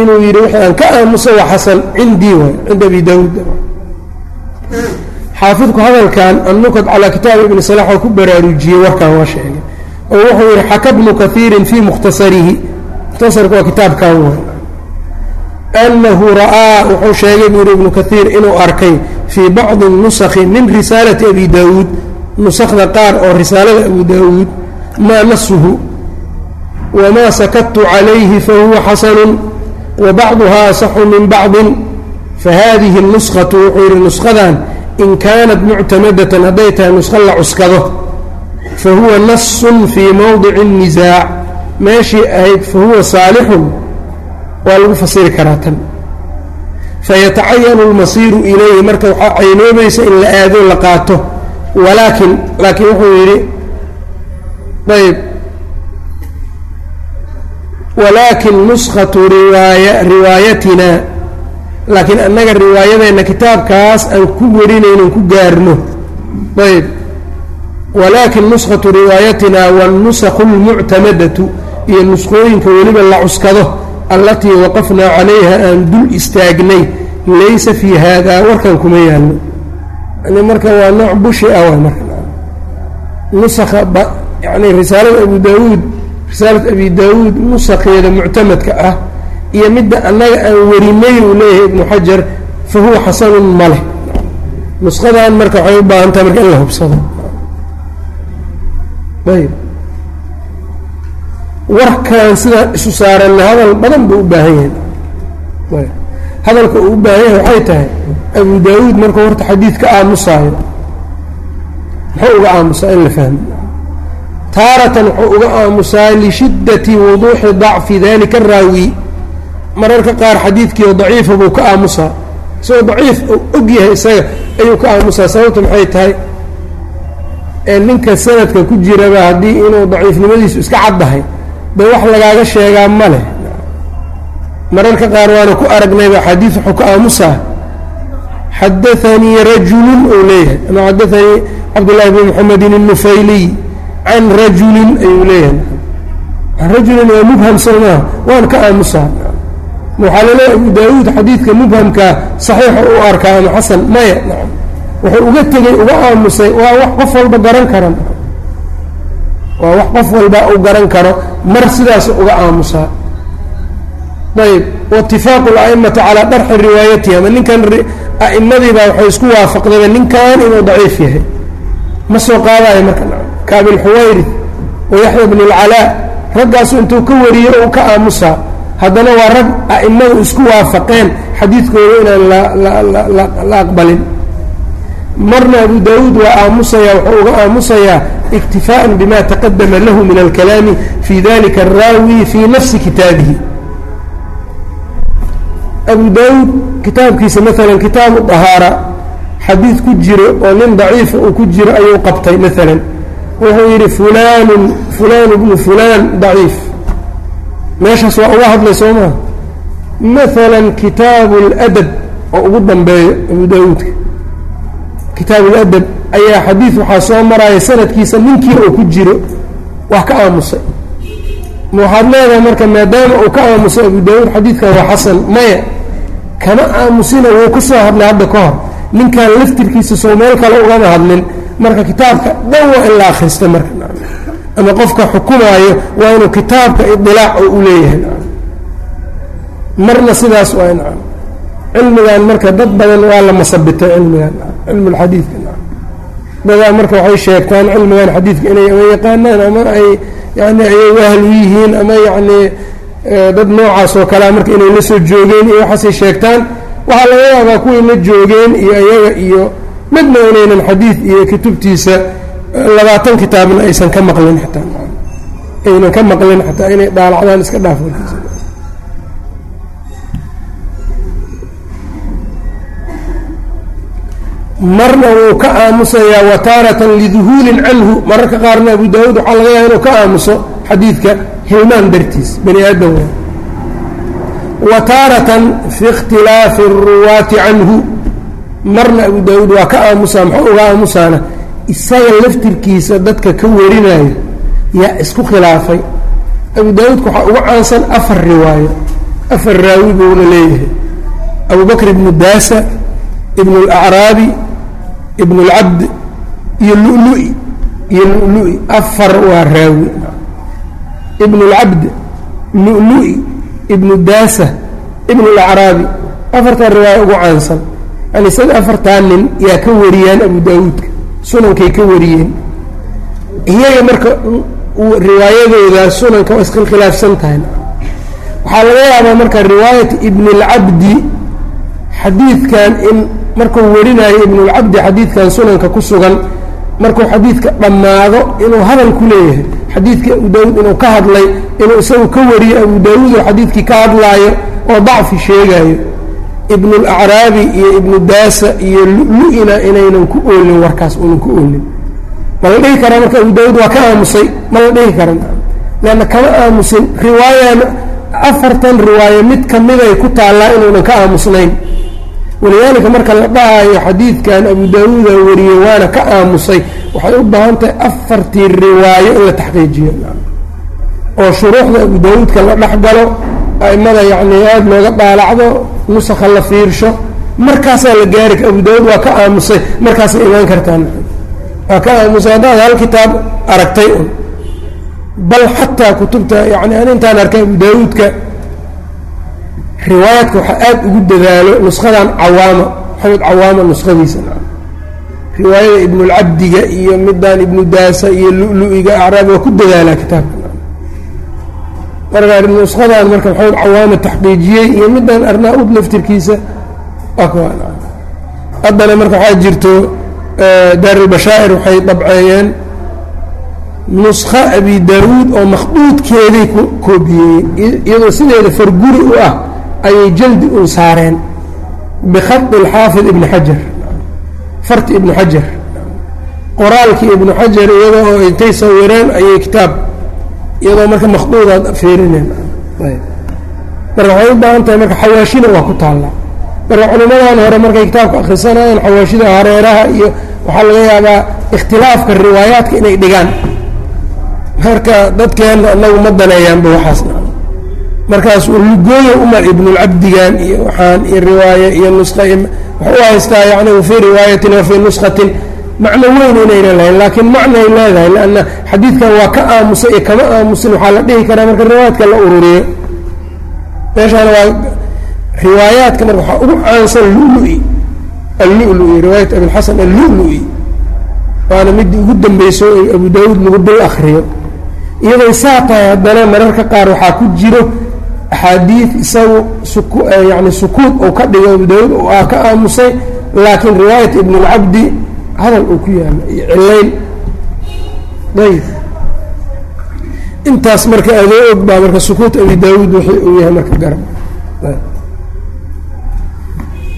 inuu yidhi wixii aan ka aamusa waa xasan cindii waay cinda abi daawuud xaafidku hadalkan annukad calaa kitaabi ibni salax oo ku baraarujiyey warkan waa sheegay oo wuxuu yidhi xaka bnu kaiirin fii mukhtasarihi. Mukhtasarka waa kitaabkan annahu ra'aa wuxuu sheegay buu yidhi ibnu kaiir inuu arkay fii bacdi nusakhi min risaalati abi daawuud. Nusakda qaar oo risaalada abu daawuud maa nasuhu wamaa sakadtu calayhi fahuwa xasanun wa bacduhaa asaxu min bacdin. Fahadihi nuskatu wuxuu yidhi nushadan in kaanat muctamadatan hadday tahay nusqo la cuskado fa huwa nasun fii mowdici الnisaac meeshii ahayd fa huwa saalixun waa lagu fasiri karaa tan fayatacayanu اlmasiiru ilayhi marka waxaa caynoobaysa in la aado la qaato walaakin laakiin wuxuu yidhi ayb walaakin nuskatu riwaaya riwaayatina laakiin annaga riwaayadeenna kitaabkaas aan ku warinaynon ku gaarno ayb walaakin nuskatu riwaayatina wاnusakhu اlmuctamadatu iyo nusqooyinka weliba la cuskado allatii waqafnaa calayha aan dul istaagnay laysa fii haada warkan kuma yaalno yani marka waa nooc bushi ah waay marka. Nusakha yani risaalada abu daawuud risaalat abi daawuud nusakheeda muctamadka ah iyo midda annaga aan warinay uu leeyahay ibnu xajar fa huwa xasanun maleh nusqadan marka waxay u baahan tahay marka in la hubsado ayb warkaan sidaa isu saaranna hadal badan buu u baahan yahay. Hadalka uu u baahan yahay waxay tahay abu daawuud markuu horta xadiid ka aamusaayo. Muxuu uga aamusaa in la fahmo? Taaratan wuxuu uga aamusaa lishiddati wuduuxi dacfi dalika araawi mararka qaar xadiidkiio daciifa buu ka aamusaa. Isagoo daciif uu og yahay isaga ayuu ka aamusaa. Sababta maxay tahay ee ninka sanadka ku jiraba haddii inuu daciifnimadiisu iska caddahay de wax lagaaga sheegaa ma leh. Mararka qaar waana ku aragnayba xadiid wuxuu ka aamusaa xadaanii rajulun ou leeyahay. Ama xadaanii cabdullahi bn moxamedin الnufayliy can rajulin ayuu leeyahay. Can rajulin waa mubham soo waan ka aamusaa. Waxaa laleeya abu daawuud xadiidka mubhamkaa saxiixa u arkaa ama xasan maya wuxuu uga tegey uga aamusay waa wax qof walba garan karan waa wax qof walba uu garan karo mar sidaas uga aamusaa ayb waitifaaqu اla'imati calaa darxi riwaayatihi ama ninkan a'imadiibaa waxay isku waafaqdeen ninkan inuu daciif yahay. Ma soo qaadayo marka kaabilxuwayri wayaxya bn اlcalaa raggaasu intuu ka wariyo uu ka aamusaa haddana waa rag a'imadu isku waafaqeen. Xadiidkooda inaan la aqbalin marna abu daawuud waa aamusaya wuxuu uga aamusayaa iktifaءa bima taqadama lahu min alkalaami fi dalika araawi fi nafsi kitaabihi. Abu daawuud kitaabkiisa maalan kitaabu dahaara xadiid ku jiro oo nin daciifa uu ku jiro ayuu qabtay maalan wuxuu yidhi fulanun fulaan bnu fulaan daciif. Meeshaas waa uga hadlay soo maha maalan kitaabu اladab oo ugu dambeeyo abu daawuudka kitaabu ladab ayaa xadiid waxaa soo maraya sanadkiisa ninkii uu ku jiro wax ka aamusay. Waxaad leedahay marka maadaama uu ka aamusay abu daawuud xadiidkan waa xasan. Maya kama aamusina wuu ka soo hadlay hadda ka hor. Ninkan laftirkiisa soo meel kale ugama hadlin. Marka kitaabka dhan waa in la akhristo marka. Ama qofka xukumaayo waa inuu kitaabka idilaac oo u leeyahay. Marna sidaas waa nacam cilmigan marka dad badan waa la masabitay cilmigan cilmu lxadiidka dadaa marka waxay sheegtaan cilmigan xadiidka inay ama yaqaanaan ama ay yani ayay wahlu yihiin ama yacni dad noocaas oo kalea marka inay la soo joogeen iyo waxaasay sheegtaan waxaa laga yaabaa kuway la joogeen iyo iyaga iyo midna inaynan xadiid iyo kutubtiisa labaatan kitaabna aysan ka maqlin xataa. Aynan ka maqlin xataa inay dhaalacdaan iska dhaaf marna wuu ka aamusayaa wataaratan liduhuulin canhu. Mararka qaarna abu daawuud waxaa laga yaaba inuu ka aamuso xadiidka hilmaan dartiis bani aadam wa wa taaratan fi ikhtilaafi اruwaati canhu. Marna abu daawuud waa ka aamusaa maxuu uga aamusaana? Isaga laftirkiisa dadka ka warinayo yaa isku khilaafay. Abu daawuudka waxaa uga caansan afar riwaayo. Afar raawi buuna leeyahay. Abu bakr ibnu daasa ibn اlacraabi ibn اlcabd iyo lulu-i iyo lulu-i afar waa raawi ibn اlcabd lulu-i ibnu daasa ibn اlacraabi afartan riwaaya ugu caansan yani sada afartaa nin yaa ka wariyaan abu daawuudka sunankay ka wariyeen iyaga marka riwaayadooda sunanka waa iskhilaafsan tahay waxaa laga yaabaa marka riwaayat ibn اlcabdi xadiidkan in markuu warinayo ibnulcabdi xadiidkan sunanka ku sugan markuu xadiidka dhammaado inuu hadal ku leeyahay xadiidkii abu daawuud inuu ka hadlay inuu isagu ka wariyo abu daawuud oo xadiidkii ka hadlaayo oo dacfi sheegaayo. Ibnulacraabi iyo ibnu daasa iyo lu-ina inaynan ku oolin warkaas uunan ku oolin. Ma la dhihi karaa marka abu daawuud waa ka aamusay? Ma la dhihi karan leanna kama aamusin riwaayan afartan riwaayo mid kamiday ku taallaa inuunan ka aamusnayn walidaalika marka la dhahayo xadiidkan abu daawuuda wariyey waana ka aamusay waxay u baahan tahay afartii riwaayo in la taxqiijiyo. Oo shuruuxda abu daawuudka la dhex galo aimada yacni aada looga dhaalacdo nusakha la fiirsho markaasaa la gaari abu daawuud waa ka aamusay markaasay imaan kartaa waa ka aamusay haddaad hal kitaab aragtay un bal xataa kutubta yani an intaan arkay abu daawuudka riwaayaadka waxaa aada ugu dadaalo nushadan cawaama maxamed cawaama nuskhadiisa riwaayada ibnulcabdiga iyo midaan ibnu daasa iyo lu-lu-iga acraabi waa ku dadaalaa kitaabka. Marka nushadan marka maxamed cawaama taxqiijiyey iyo midaan arnaa-ud laftirkiisa haddana marka waxaa jirto daarilbashaa'ir waxay dabceeyeen nuskho abi daawuud oo makhduudkeeday ku koobiyeyeen iyadoo sideeda farguri u ah ayay jaldi un saareen bikhadi alxaafid ibni xajar farti ibnu xajar. Qoraalkii ibnu xajar iyadoo oo intay sawireen ayay kitaab iyadoo marka makhduudaad feerineen marka waxay u baahan tahay marka xawaashina waa ku taallaa marka culimmadan hore markay kitaabka akhrisanayeen xawaashida hareeraha iyo waxaa laga yaabaa ikhtilaafka riwaayaadka inay dhigaan. Marka dadkeenna anagu ma daneeyaanba waxaasna markaas lugooya umar ibnulcabdigan iyo waxaan iyo riwaaye iyo nuska waxu haystaa yani wafii riwaayatin wafii nuskatin macno weyn inayna lahayn laakiin macnay leedahay lanna xadiidkan waa ka aamusay iyo kama aamusin waxaa la dhihi karaa marka riwaayaadka la ururiyo. Meeshaana waa riwaayaadka marka waxaa ugu caansan lulu-i riwaayat abilxasan allulu-i. Waana midii ugu dambeyso abu daawuud lagu dul akriyo iyaday saa tahay haddana mararka qaar waxaa ku jiro axaadiid isagu yani sukuud uu ka dhigo abu daawuud ah ka aamusay laakiin riwaayat ibnulcabdi hadal uu ku yaalo iyo cilayn ayb intaas marka adoo og baa marka sukuut abi daawuud wixii uu yahay marka garab.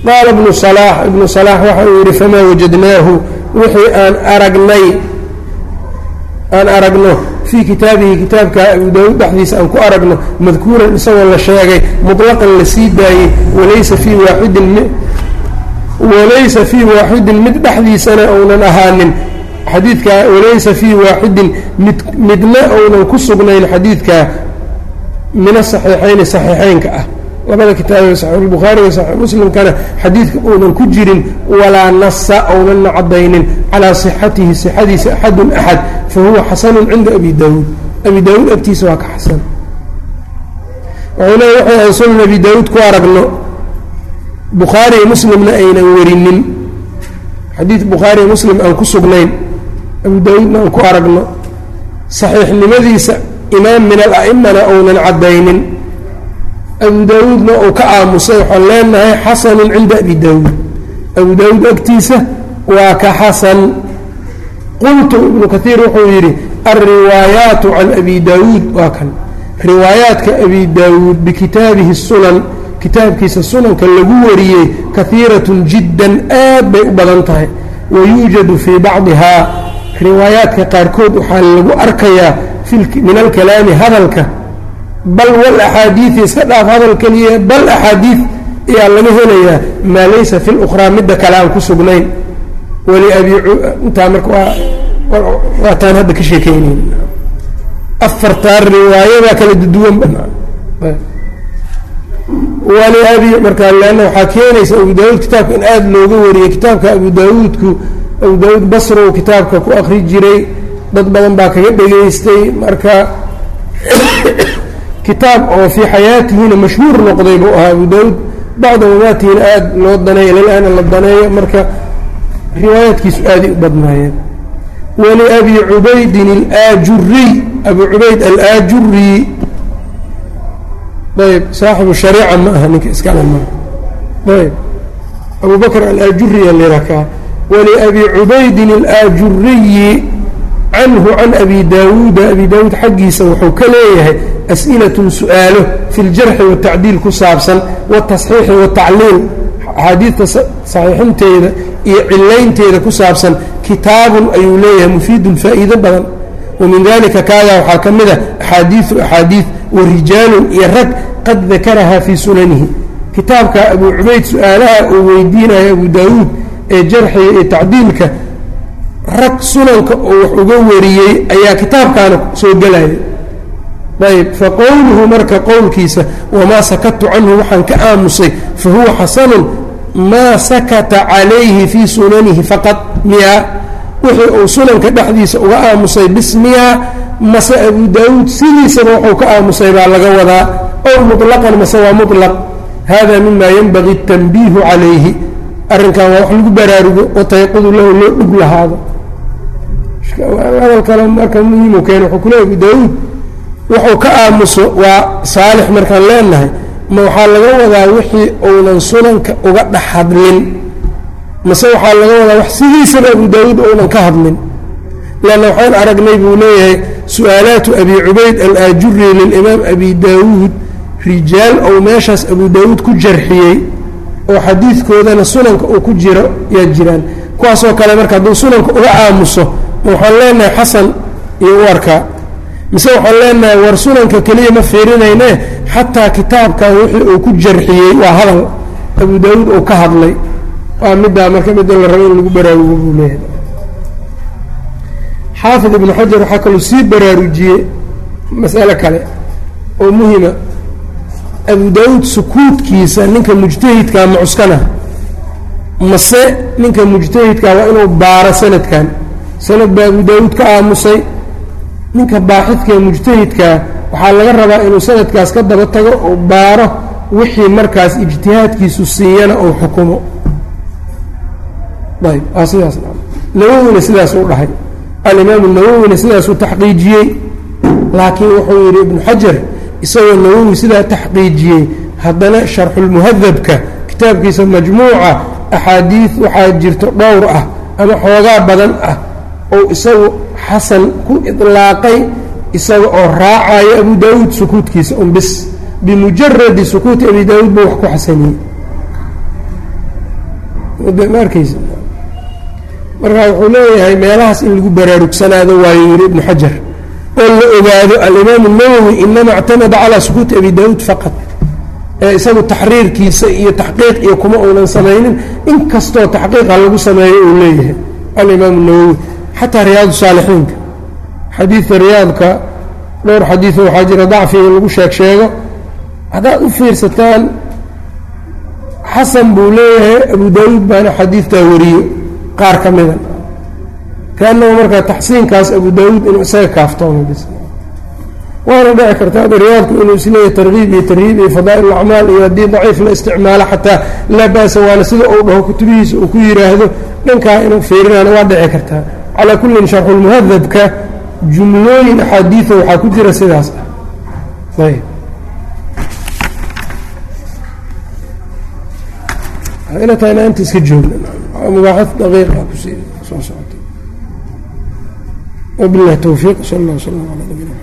Qaala ibnu salaax ibnu salaax waxa uu yidhi famaa wajadnaahu? Wixii aan aragnay aan aragno fii kitaabihi kitaabka abu daawuud dhexdiisa aan ku aragno madkuuran isagoo la sheegay muطlaqan la sii daayey walaysa fii waaidin walaysa fii waaxidin mid dhexdiisana ounan ahaanin. Xadiidkaa walaysa fii waaxidin mid midna ounan ku sugnayn xadiidkaa min asaxiixayni saxiixeynka ah labada kitaabe saxiixulbukhaari iyo saxiix muslimkana xadiidka uunan ku jirin walaa nasa ownanna caddaynin calaa sixatihi sixadiisa axadun axad fa huwa xasanun cinda abi daawuud. Abi daawuud agtiisa waa ka xasan. Wuxuu sunan abi daawuud ku aragno. Bukhaari iyo muslimna aynan werinin. Xadiid bukhaari iyo muslim aan ku sugnayn abu daawuudna aan ku aragno. Saxiixnimadiisa imaam min ala'imana ounan caddaynin abu daawuudna uu ka aamusay waxaan leenahay xasanun cinda abi daawuud abu daawuud agtiisa waa ka xasan. Qultu ibnu kaiir wuxuu yidhi alriwaayaatu can abi daawuud waa kan. Riwaayaadka abi daawuud bikitaabihi sunan kitaabkiisa sunanka lagu wariyey kahiiratun jiddan aad bay u badan tahay. Wayuujadu fii bacdihaa. Riwaayaadka qaarkood waxaa lagu arkayaa min alkalaami hadalka bal wal axaadiidi iska dhaaf hadal keliya bal axaadiid ayaa laga helayaa maa laysa fi lukhraa midda kale aan ku sugnayn waliabi intaa marka waa taan hadda ka sheekeynayn afartaa riwaayadaa kala duwan waliabi markaa leanna waxaa keenaysa abu daawuud kitaabka in aada looga wariyey kitaabka abu daawuudku abu daawuud basrow kitaabka ku akri jiray dad badan baa kaga dhegaystay marka kitaab oo fii xayaatihina mashhuur noqday buu ahaa abu daawuud bacda mamaatihina aada loo daneeyo ilalaana la daneeyo marka riwaayaadkiisu aaday u badnaayeen waliabi cubaydin alaajuriy abu cubayd alaajuriy ayb saaxibu shariica ma aha ninka iskale ma ayb abu bakr alaajuriya lirakaa waliabi cubaydin alaajuriyi canhu can abi daawuuda abi daawuud xaggiisa wuxuu ka leeyahay as'ilatun su'aalo fi ljarxi waatacdiil ku saabsan wاtasxiixi waatacliil axaadiidta saxiixinteeda iyo cilaynteeda ku saabsan kitaabun ayuu leeyahay mufiidun faa'iido badan. Wa min dalika kaadaa waxaa ka mid a axaadiiu axaadiid wa rijaalun iyo rag qad dakarahaa fii sunanihi. Kitaabka abuu cubayd su'aalaha uu weydiinayo abu daawuud ee jarxiga iyo tacdiilka rag sunanka oo wax uga wariyey ayaa kitaabkaana soo gelaya ayb faqowluhu marka qowlkiisa wamaa sakatu canhu waxaan ka aamusay fa huwa xasanun maa sakata calayhi fii sunanihi faqad miyaa wixii uu sunanka dhexdiisa uga aamusay bismiyaa mase abu daawuud sidiisaba wuxuu ka aamusay baa laga wadaa ow muطlaqan mase waa muطlaq hada mima yanbagii اtanbiihu calayhi arrinkan waa wax lagu baraarugo watayqudu lahu loo dhug lahaado hadal kale marka muhimu keen wuxuu ku leey abu daawuud wuxuu ka aamuso waa saalix markaan leenahay ma waxaa laga wadaa wixii uunan sunanka uga dhex hadlin? Mase waxaa laga wadaa wax sidiisaba abu daawuud uunan ka hadlin? Leanna waxaan aragnay buu leeyahay su'aalaatu abi cubayd alaajuri lilimaam abi daawuud rijaal ou meeshaas abu daawuud ku jarxiyey oo xadiidkoodana sunanka uu ku jiro yaa jiraan. Kuwaasoo kale marka hadduu sunanka uga aamuso waxaan leenahay xasan iyo u arkaa mise waxaan leenahay war sunanka keliya ma fiirinayne? Xataa kitaabkan wixii uu ku jarxiyey waa hadal. Abu daawuud uu ka hadlay. Waa middaa marka midda la rabo in lagu baraarugo buu leeyahay. Xaafid ibnu xajar waxaa kaloo sii baraarujiyey mas'ale kale oo muhima. Abu daawuud sukuudkiisa ninka mujtahidkaa ma cuskana? Mase ninka mujtahidkaa waa inuu baaro sanadkan sanad baa abu daawuud ka aamusay. Ninka baaxidkaee mujtahidkaa waxaa laga rabaa inuu sanadkaas ka daba tago oo baaro wixii markaas ijtihaadkiisu siiyana uu xukumo. Ayb waa sidaas nawowina sidaasuu dhahay. Alimaamu nawowina sidaasuu taxqiijiyey. Laakiin wuxuu yidhi ibnu xajar isagoo nawowi sidaa taxqiijiyey haddana sharxulmuhadabka kitaabkiisa majmuuca axaadiid waxaa jirto dhowr ah ama xoogaa badan ah ou isagu xasan ku ilaaqay isaga oo raacayo abu daauud sukuudkiisa un bis. Bimujaradi sukuuti abi daauud buu wax ku xasaniyey. Ma arkaysa markaa wuxuu leeyahay meelahaas in lagu baraarugsanaado waayo yiri ibnu xajar oo la ogaado alimaamu nawowi inama اctamada calaa sukuuti abi daauud faqad ee isagu taxriirkiisa iyo taxqiiq iyo kuma uunan samaynin inkastoo taxqiiqa lagu sameeyo uu leeyahay alimaamu nawowi xataa riyaad saalixiinka. Xadiidka riyaadka dhowr xadiido waxaa jira dacfiga lagu sheeg sheego. Haddaad u fiirsataan xasan buu leeyahay abu daawuud baana xadiidtaa wariyo qaar ka mida. Kaanahu markaa taxsiinkaas abu daawuud inuu isaga kaaftoomo bis waana dhici karta hadda riyaadku inuu is leeyahay tarkiib iyo tarhiib iyo fadaa'il acmaal iyo haddii daciif la isticmaalo xataa laa ba'sa waana sida uu dhaho kutubihiisa uu ku yidhaahdo dhankaa inuu fiirinaana waa dhici kartaa calaa kullin sharxulmuhadabka jumlooyin axaadiida waxaa ku jira sidaas. Ah ayb ila tahay ina inta iska joogna mubaaxad daqiiqa ku sii soo socotay. Wabillahi towfiiq sal allah slam ala nabina